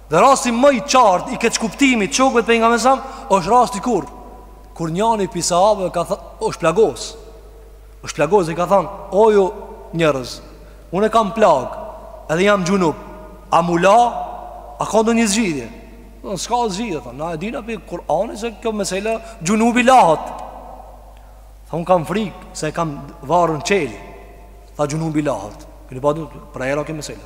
Dhe rasti më i qartë i keqkuptimit te shokët e Pejgamberit s.a.s. është rasti kur kur njëri prej sahabëve ka thënë, "Osht plagos." Osht plagos e ka thënë, "O ju njerëz, unë kam plagë, edhe jam xhunup. A me u la, a ka ndonjë zgjidhje?" Jo s'ka zgjidhje, thonë, "Na e dinë prej Kur'anit se kjo mesela xhunubi lahet." Tha, "Unë kam frikë se e kam varrën çel." Tha xhunubi lahet. Keni pa pra era kjo mesela.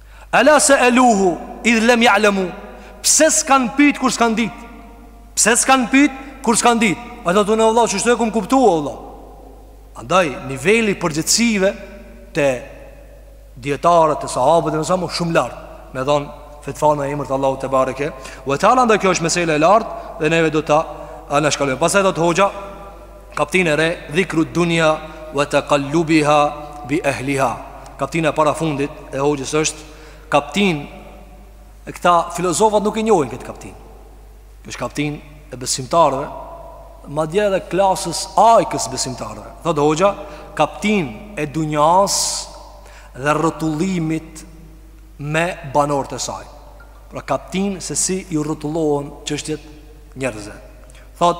Ela seelu idh lem ja'lemu Pse s'kan pyt kur s'kan dit Pse s'kan pyt kur s'kan dit A do të thonë vlla që shtu e kum kuptu o vlla Andaj niveli i përgjegjësive te dijetarët te sahabët me sa o shumë i lartë Me dhonë fetfa në emër të Allahu tebareke ve teala andaj kjo është mesele e lartë Dhe neve do ta anashkalojmë Pastaj thot hoxha Kaptina e re, Dhikru dunja wa taqallubiha bi ahliha. Kaptina e parafundit e hoxhës është kaptin e këta filozofat nuk e njohin këtë kaptin. Është kaptin e besimtarëve, madje dhe klasës ajkës besimtarëve. Thot hoxha, kaptin e dunjas dhe rrotullimit me banorët e saj. Pra kaptin se si ju rrotullohen çështjet njerëzve. Thot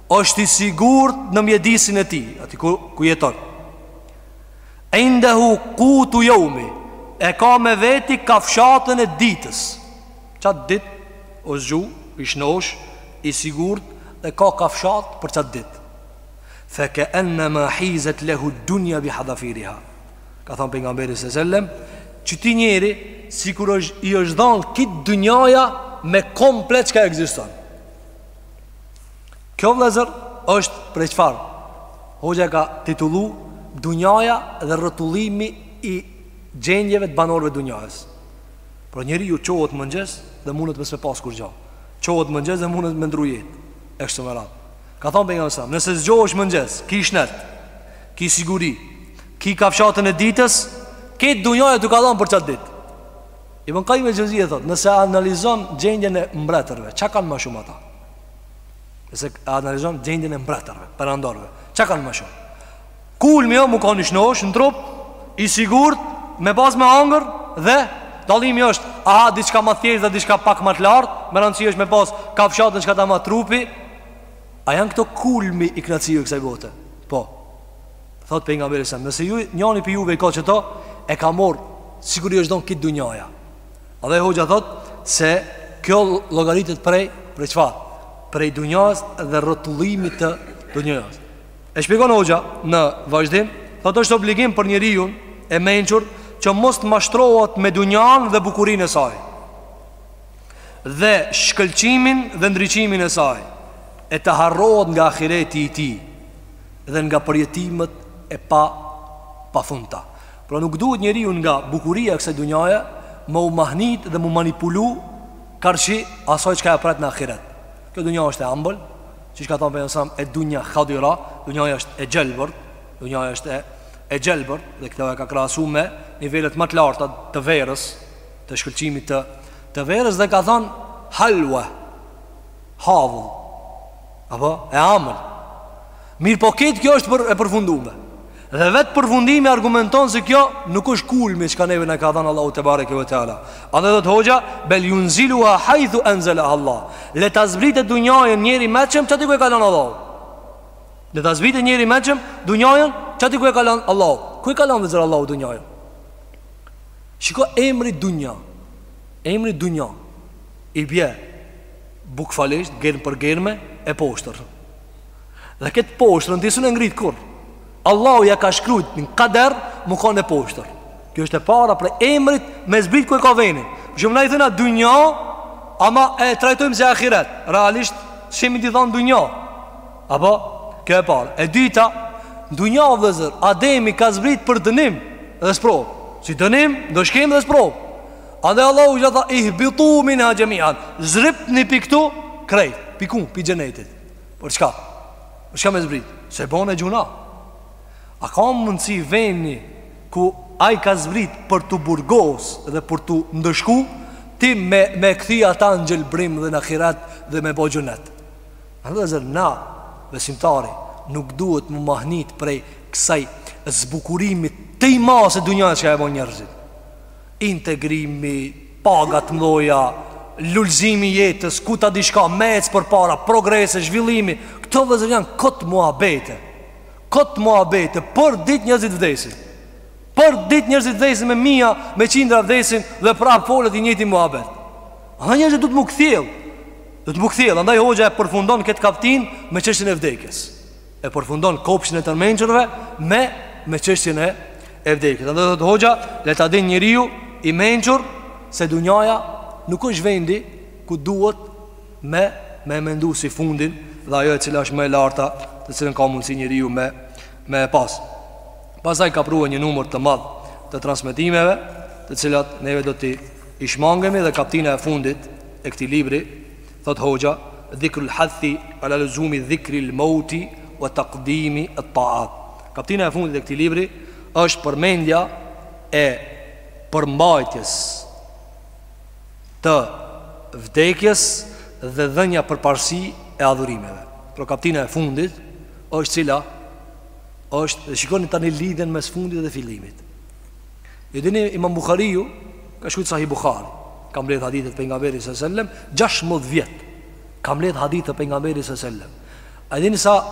është i sigurt në mjedisin e tij, aty ku ku jeton. Indehu qutu yawmi, e ka me veti kafshatën e ditës. Qat dit o zgju, i shnosh, i sigurt dhe ka kafshat për qat dit. Fa ka annama hizat lahu dunya bi hadafiriha. Ka thanë pejgamberi sallallahu alajhi wasallam, qeti njeri sikur i është dhanë krejt dunjaja me komplet çka ekziston. Kjo vllezër është prej çfar Hoxha ka titullu Dunjaja dhe rrotullimi i gjendjeve të banorve dunjajës Por njeriu çohet mëngjes dhe mundet me s'pas kurgjo Çohet mëngjes dhe mundet me ndru jetë E kështu me radhë Ka thonë pejgamberi a.s. Nëse zgjohesh mëngjes Ki shnet Ki siguri Ki kafshatën e ditës Krejt dunjaja t'u ka dhonë për qatë dit Ibn Qayyim al-Xhevzije thotë, nëse analizon gjendjen e mbretërve, çka kanë ma shumë ata? Nëse analizon gjendjen e mbretërve, perandorëve, çka kanë ma shumë? Kulmi o me kanë i shnosh në trup, i sigurt, me pas me hangër dhe dallimi është, a, diçka ma thjesht dhe diçka pak ma të lartë, me rëndësi është me pas kafshatën çka ta mban trupi. A janë këto kulmi i kënaqësive kësaj bote? Po. Thot pejgamberi s.a., nëse njëri prej juve i ka qeto, e ka marr sikur i është dhonë krejt dunjaja. A dhe hoxha thot se kjo llogaritet prej prej çfarë? Prej dunjas dhe rrotullimit të dunjas. E shpjegon hoxha në vazhdim, thot është obligim për njeriun e mençur që mos të mashtrohet me dunjan dhe bukurinë e saj. Dhe shkëlqimin dhe ndriçimin e saj e të harrohet nga ahireti i tij. dhe nga përjetimet e pa pafundta. Pra nuk duhet njeriu nga bukuria e kësaj dunjaje me u mahnit dhe me u manipulu karshi asaj çka e pret në ahiret. Kjo dunja është e ëmbël, siç ka thënë pejgamberi sa e dunja khadira, dunja është e gjelbër, dunja është e e gjelbër dhe këtë e ka krahasuar me nivelet më të larta të verës, të shkëlqimit të të verës dhe ka thënë hulwa. Havull. Apo, e amël Mirëpo ketë kjo është për, e përfundume Dhe vetë përfundimi argumenton se kjo nuk është kulmi çka neve na ka dhanë Allahu tebareke ve teala. Andaj thotë hoxha, bel junziluha hajthu enzeleha Allah. Le të zbrite dunjajën njeri i meçëm qaty ku e ka lanë Allahu. Le të zbrite njeri i meçëm dunjajën qaty ku e ka lanë Allahu. Ku e ka lanë vllezër Allahu dunjajën? Shiko emri dunja. Emri dunja. I bje. Bukvalisht, germë për germe, e poshtër. Dhe këtë poshtër, ti sun e ngrit kurrë. Allahu ia ka shkrujt në kader, me kanë e poshtër. Kjo është e para prej emrit me zbrit ku e ka venin. Se na i thona dunja, ama e trajtojmë si ahiret. Realisht, si me dashtë, thonë dunja. Apo, kjo e para. E dyta, dunja vllezër, Ademi ka zbrit për dënim dhe sprovë. Si dënim, ndëshkim dhe sprovë. Andaj Allahu u tha ihbitu minha jami'an. Zbritni pi këtu krejt, pi ku, pi xhenetit. Për çka? Për çka me zbrit? Se bonë gjynah. A ka mundsi veni ku ai ka zbrit për t'u burgos dhe për t'u ndëshku ti me me kthy atë në gjelbrim dhe në ahiret dhe me bë xhenet. Andaj vllezër na besimtari nuk duhet me u mahnit prej kësaj zbukurimit tej mase dunjasë që e bojnë njerëzit. Integrimi, paga të mëdha, lulëzimi i jetës, ku ta di çka, me ecë përpara, progrese, zhvillimi, këto vllezër janë kot muhabete. Kot muhabete, për ditë njerëzit vdesin. Për ditë njerëzit vdesin me mija, me qindra vdesin dhe prapë folet i njëjti muhabet. Andaj njerëzit duhet me u kthjell. Duhet me u kthjell, andaj hoxha e përfundon këtë kaptinë me çështjen e vdekjes. e përfundon kopshtin e të mençurve me me çështjen e e vdekjes. Andaj thotë hoxha, le ta dinë njeriu i mençur se dunjaja nuk është vendi ku duhet me me e mendu si fundin dhe ajo e cila është më e larta, të cilën ka mundësi njeriu me e pas. Pastaj ka prua një numër të madh të transmetimeve, të cilat neve do t'i shmangemi dhe kaptina e fundit e këtij libri Thotë hoxha, Dhikrul hathi ala luzumi dhikril mauti wa taqdimi at taat. Kaptina e fundit e këtij libri është përmendja e përmbajtjes të vdekjes dhe dhënia përparësi e adhurimeve. Pra kaptina e fundit është cila është dhe shikoni tani lidhjen mes fundit dhe fillimit. E dini Imam Buhariu ka shkruajtur Sahih Buhari, ka mbledh hadithe të pejgamberit sallallahu alajhi wasallam 16 vjet. Ka mbledh hadithe të pejgamberit sallallahu alajhi wasallam. A dini sa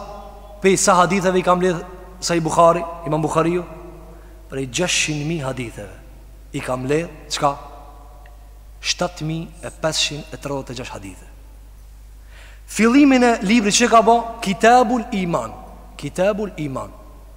prej sa haditheve i ka mbledh Sahih Buhari, Imam Buhariu? Prej 600.000 haditheve i ka mbledh çka 7536 hadithe. Fillimin e librit çka bo Kitabul Iman, Kitabul Iman.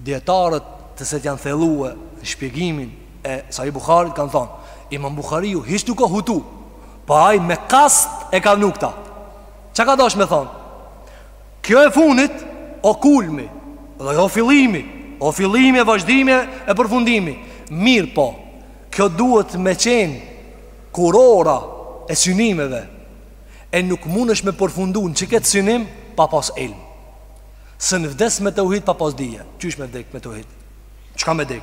Dijetarët të cilët janë thelluar në shpjegimin e Sahih Buharit kanë thënë, Imam Buhariu hiç nuk ka hutu, po ai me kast e ka vënë këta. Çka ka dasht me thonë? Kjo e fundit o kulmi, dhe o fillimi, o fillimi e vazhdimi e përfundimi. Mirëpo, kjo duhet me qenë kurora e synimeve, e nuk mundesh me përfundu në qikët synim pa pas ilm. S'mun vdes me teuhid pa pas dije Qysh me vdek me teuhid Çka me vdek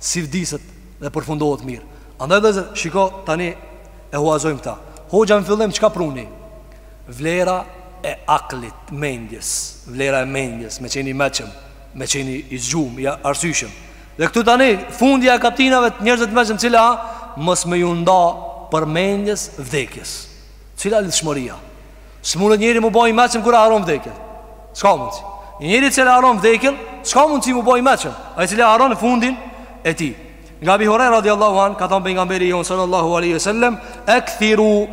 Si vdiset dhe përfundohet mirë Andaj vllezër Shiko tani e huazojmë këta Hoxha në fillim çka pruni Vlera e aklit Mendjes Vlera e mendjes Me qen i meçëm Me qen i zgjum I arsyshëm Dhe këtu tani Fundja e kaptinave të njerëzit meçëm Cila Mos me ju nda Përmendjes Vdekjes Cila lidhshmëria S'mundet njeri m'u bo i meçëm kur e harron vdekjen S'ka mundësi Njeri cili e harron vdekjen S'ka mundësi m'u bo i meçëm Ai cili e harron fundin e tij Nga Abi Hurejra radiallahu an Ka thonë pejgamberi jonë sallallahu aleyhi sallem Ekthiru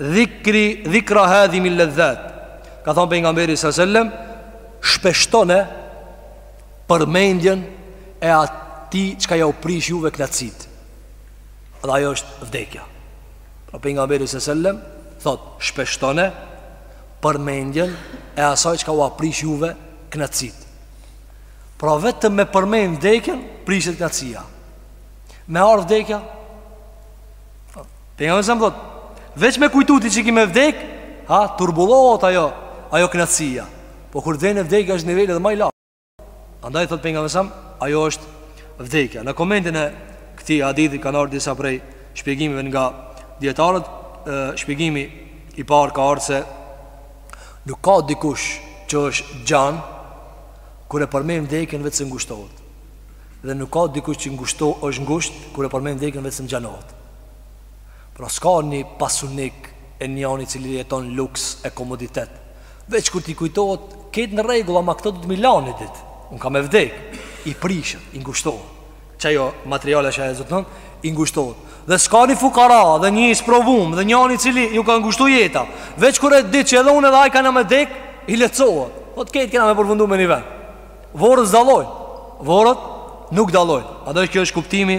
dhikri Dhikra hadhimi ledhat Ka thonë pejgamberi sallallahu aleyhi sallem Shpeshtone Përmendjen E atij çka jau prish juve knaqsit Dhe ajo është vdekja Pra pejgamberi se sellem Thot, shpeshtone Përmendjen e asaj çka ua prish juve Knaqsit Pra vetëm me përmend vdekjen Prishet knaqsia Me ardhë vdekja Pejgamberi se thot Veç me kujtu ti që ki me vdek Ha, turbullohet ajo Ajo knaqsia Po kur t'vjen vdekja është nivel edhe ma i la Andaj thot pejgamberi sallam Ajo është vdekja Në komentin e këtij hadithi Kanë ardhë disa prej shpjegimeve nga dijetarët Shpjegimi i parë ka ardhë se Nuk ka dikush që është gjan Kur e përmen vdekjen veç se ngushtohet Dhe nuk ka dikush që ngushto, është ngusht Kur e përmen vdekjen veç se gjanohet Pra s'ka një pasunik e njani cili jeton luks e komoditet Veç kur t'i kujtohet Kejt në rregull ama këto du të mi lan një dit Unë ka me vdek I prishet, i ngushtohet Qajo materiale që e zotnon I ngushtohet Dhe s'ka një fukara dhe një i sprovum Dhe njani i cili ju ka ngushtu jeta Veç kur e dit që edhe unë edhe ai kena me dek I lehtësohet Po kejt kena me përfundu me një ven Vorret s'dallojn Vorret nuk dallojn Andaj kjo është kuptimi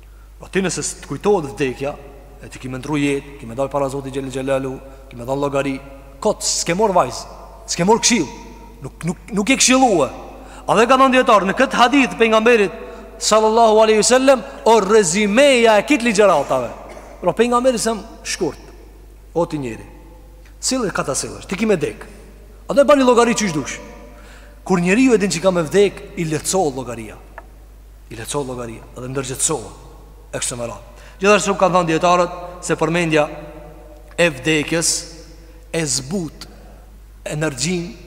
Po ti nëse të kujtohet vdekja, e ti ki me ndrru jetë, ki me dalë para Zotit Xhelle Xhelaluhu, ki me dhanë llogari, kot, s'ke morr vaz, s'ke morr këshillë, nuk, nuk, nuk je këshillue. Andaj kanë thanë dijetarët, në këtë hadith pejgamberit, sallallahu aleyhi sallem, o rezymeja e kejt ligjëratave. Pra pejgamberi sallam shkurt, o ti njeri, sillesh kah të sillesh, ti ki me dekë, andaj bani llogari qysh dush. Kur njeriu e din që ka me vdekë, i lehtësohet llogaria. I lehtësohet llogaria dhe ndërgjegjësohet E kështu me radhë Gjithashtu kanë thënë dijetarët Se përmendja e vdekjes E zbut Energjinë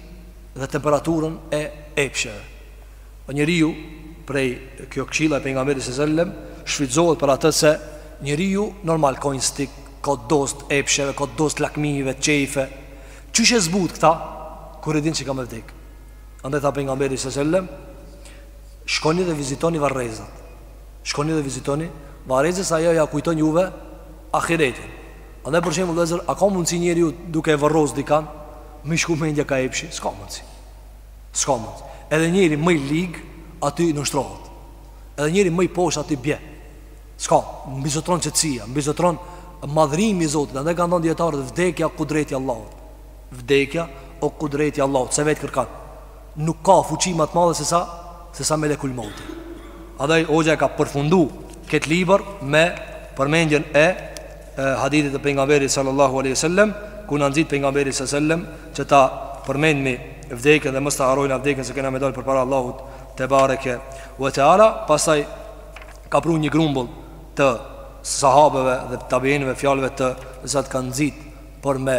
dhe temperaturën e epsheve O po njeriu Prej kjo kshilla e pejgamberit sallam Shfrytëzohet për atë se Njeriu normal ka instinkt Ka dozë t'epsheve Ka dozë t'lakmive, qejfe Qysh e zbut këta Kur e din që ka me vdek Andaj tha pejgamberi sallam Shkoni dhe vizitoni varrezat Shkoni dhe vizitoni varrezat Se ajo ja kujton juve Ahiretin Andaj për shembull vllezër A ka mundësi njeriu duke e vorros dikan Me i shku mendja kah epshi Ska mundësi Ska mundësi Edhe njeri mo i lig Aty nënshtrohet Edhe njeri mo i posht aty bje Ska Mbizotron qetësia Mbizotron Madhërimi i Zotit Andaj kanë thonë dijetarët Vdekja kudreti Allahut Vdekja o kudreti Allahut Se vetë kërkan nuk ka fuqi më të madhe se sa se sa melekul mauti. Andaj hoxha e ka përfundu këtë libër me përmendjen e, e hadithit të pejgamberit sallallahu alaihi wasallam, ku na nxit pejgamberi sallallahu alaihi wasallam që ta përmendmi vdekjen dhe mos ta harrojmë vdekjen se kena më dal përpara Allahut tebareke we teala, pastaj ka pru një grumbull të sahabeve dhe të tabiinëve fjalëve të cilat kanë nxit për me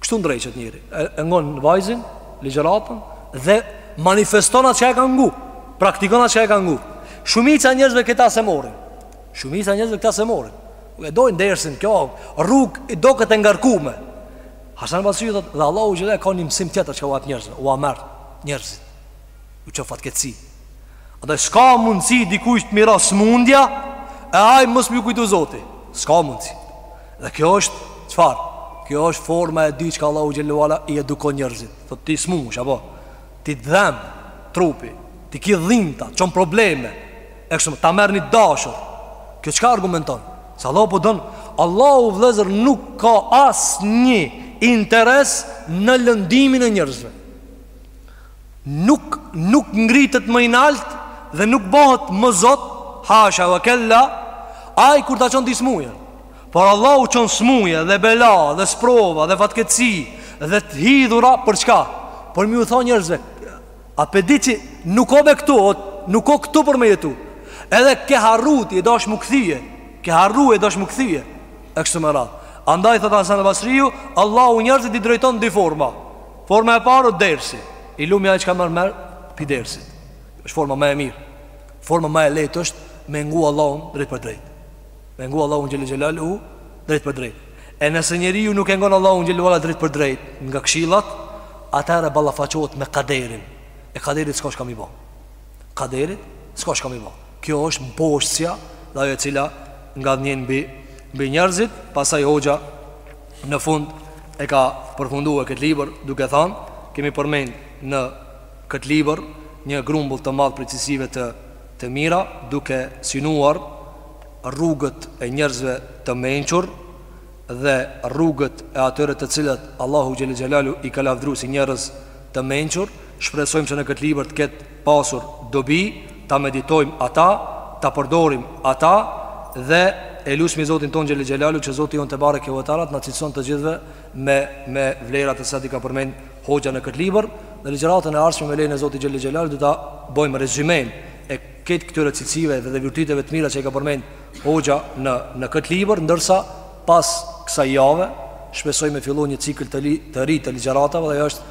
Kështu ndreqet njeri E ngon vazin, ligjëratën Dhe manifeston atë që e ka ngu Praktikon atë që e ka ngu Shumica e njerëzve këta s'e marrin Shumica e njerëzve këta s'e marrin E dojnë dersin, kjo rrugë i doket e ngarkume Hasan Basri thotë dhe Allahu xhelle e ka një mësim tjetër Çka u atë njerëzve, ua merr njerëzit U çon fatkeqësi Andaj s'ka mundësi dikujt me i ra smundja E ai mos me ju kujtu Zoti S'ka mundësi Dhe kjo është çfarë Kjo është forma e dytë çka Allahu xhelle wa ala I edukon njerëzit Thot ti smuhesh apo Ti të dhem trupi Ti ki dhimta Çon probleme E kështu ta merr një t'dashur Kjo çka argumenton Se Allahu po don Allahu vllezër nuk ka asnjë interes Në lëndimin e njerëzve Nuk nuk ngritet më i nalt dhe nuk bëhet më Zot, hasha wa kella, ai kur ta çon ti smujen. Por Allahu çon smujë dhe bela dhe sprova dhe fatkeqësi dhe të hidhura për çka? Për me ju thanë njerëzve, a pe di që nuk o be këtu, nuk o këtu për me jetu. Edhe ke harru ti e dasht m'u kthye. Ke harru e dasht m'u kthye. E kështu me radhë. Andaj thot Hasan el-Basriu, Allahu njerëzit i drejton në dy forma. Forma e parë është dersi. I lumi ai çka merr merr pi dersit. Është forma më e mirë. Forma më e lehtë është me ngu Allahun drejt për drejt. Me ngu Allahun xhelle xhelalu drejt për drejt. E nëse njeriu nuk e ngon Allahun xhelle wa ala drejt për drejt nga këshillat, atëherë ballafaqohet me kaderin. E kaderit s'ka çka me i ba. Kaderit s'ka çka me i ba. Kjo është mposhtësja, dhe ajo e cila ngadhënjen mbi mbi njerëzit, pastaj hoxha Në fund e ka përfundue këtë libër duke thanë, Kemi përmend në këtë libër një grumbull të madh prej cilësive të të mira, duke synuar rrugët e njerëzve të mençur dhe rrugët e atyre të cilët Allahu xhelle xhelalu i ka lavdëruar si njerëz të mençur, shpresojmë se në këtë libër të ketë pasur dobi ta meditojmë ata, ta përdorim ata dhe e lusmi Zotin tonë Xhelle Xhelalu që Zoti jonë tebareke ve teala të na cilëson të gjithëve me me vlerat të cilat i ka përmend hoxha në këtë libër dhe në ligjëratën e ardhshme me lejen e Zotit Xhelle Xhelalu do ta bojmë rezumen e këtë këtyre cilësive dhe, dhe virtyteve të mira që i ka përmend hoxha në në këtë libër ndërsa pas kësaj jave shpresoj me fillu një cikël të, li, të ri të ligjëratave dhe ajo është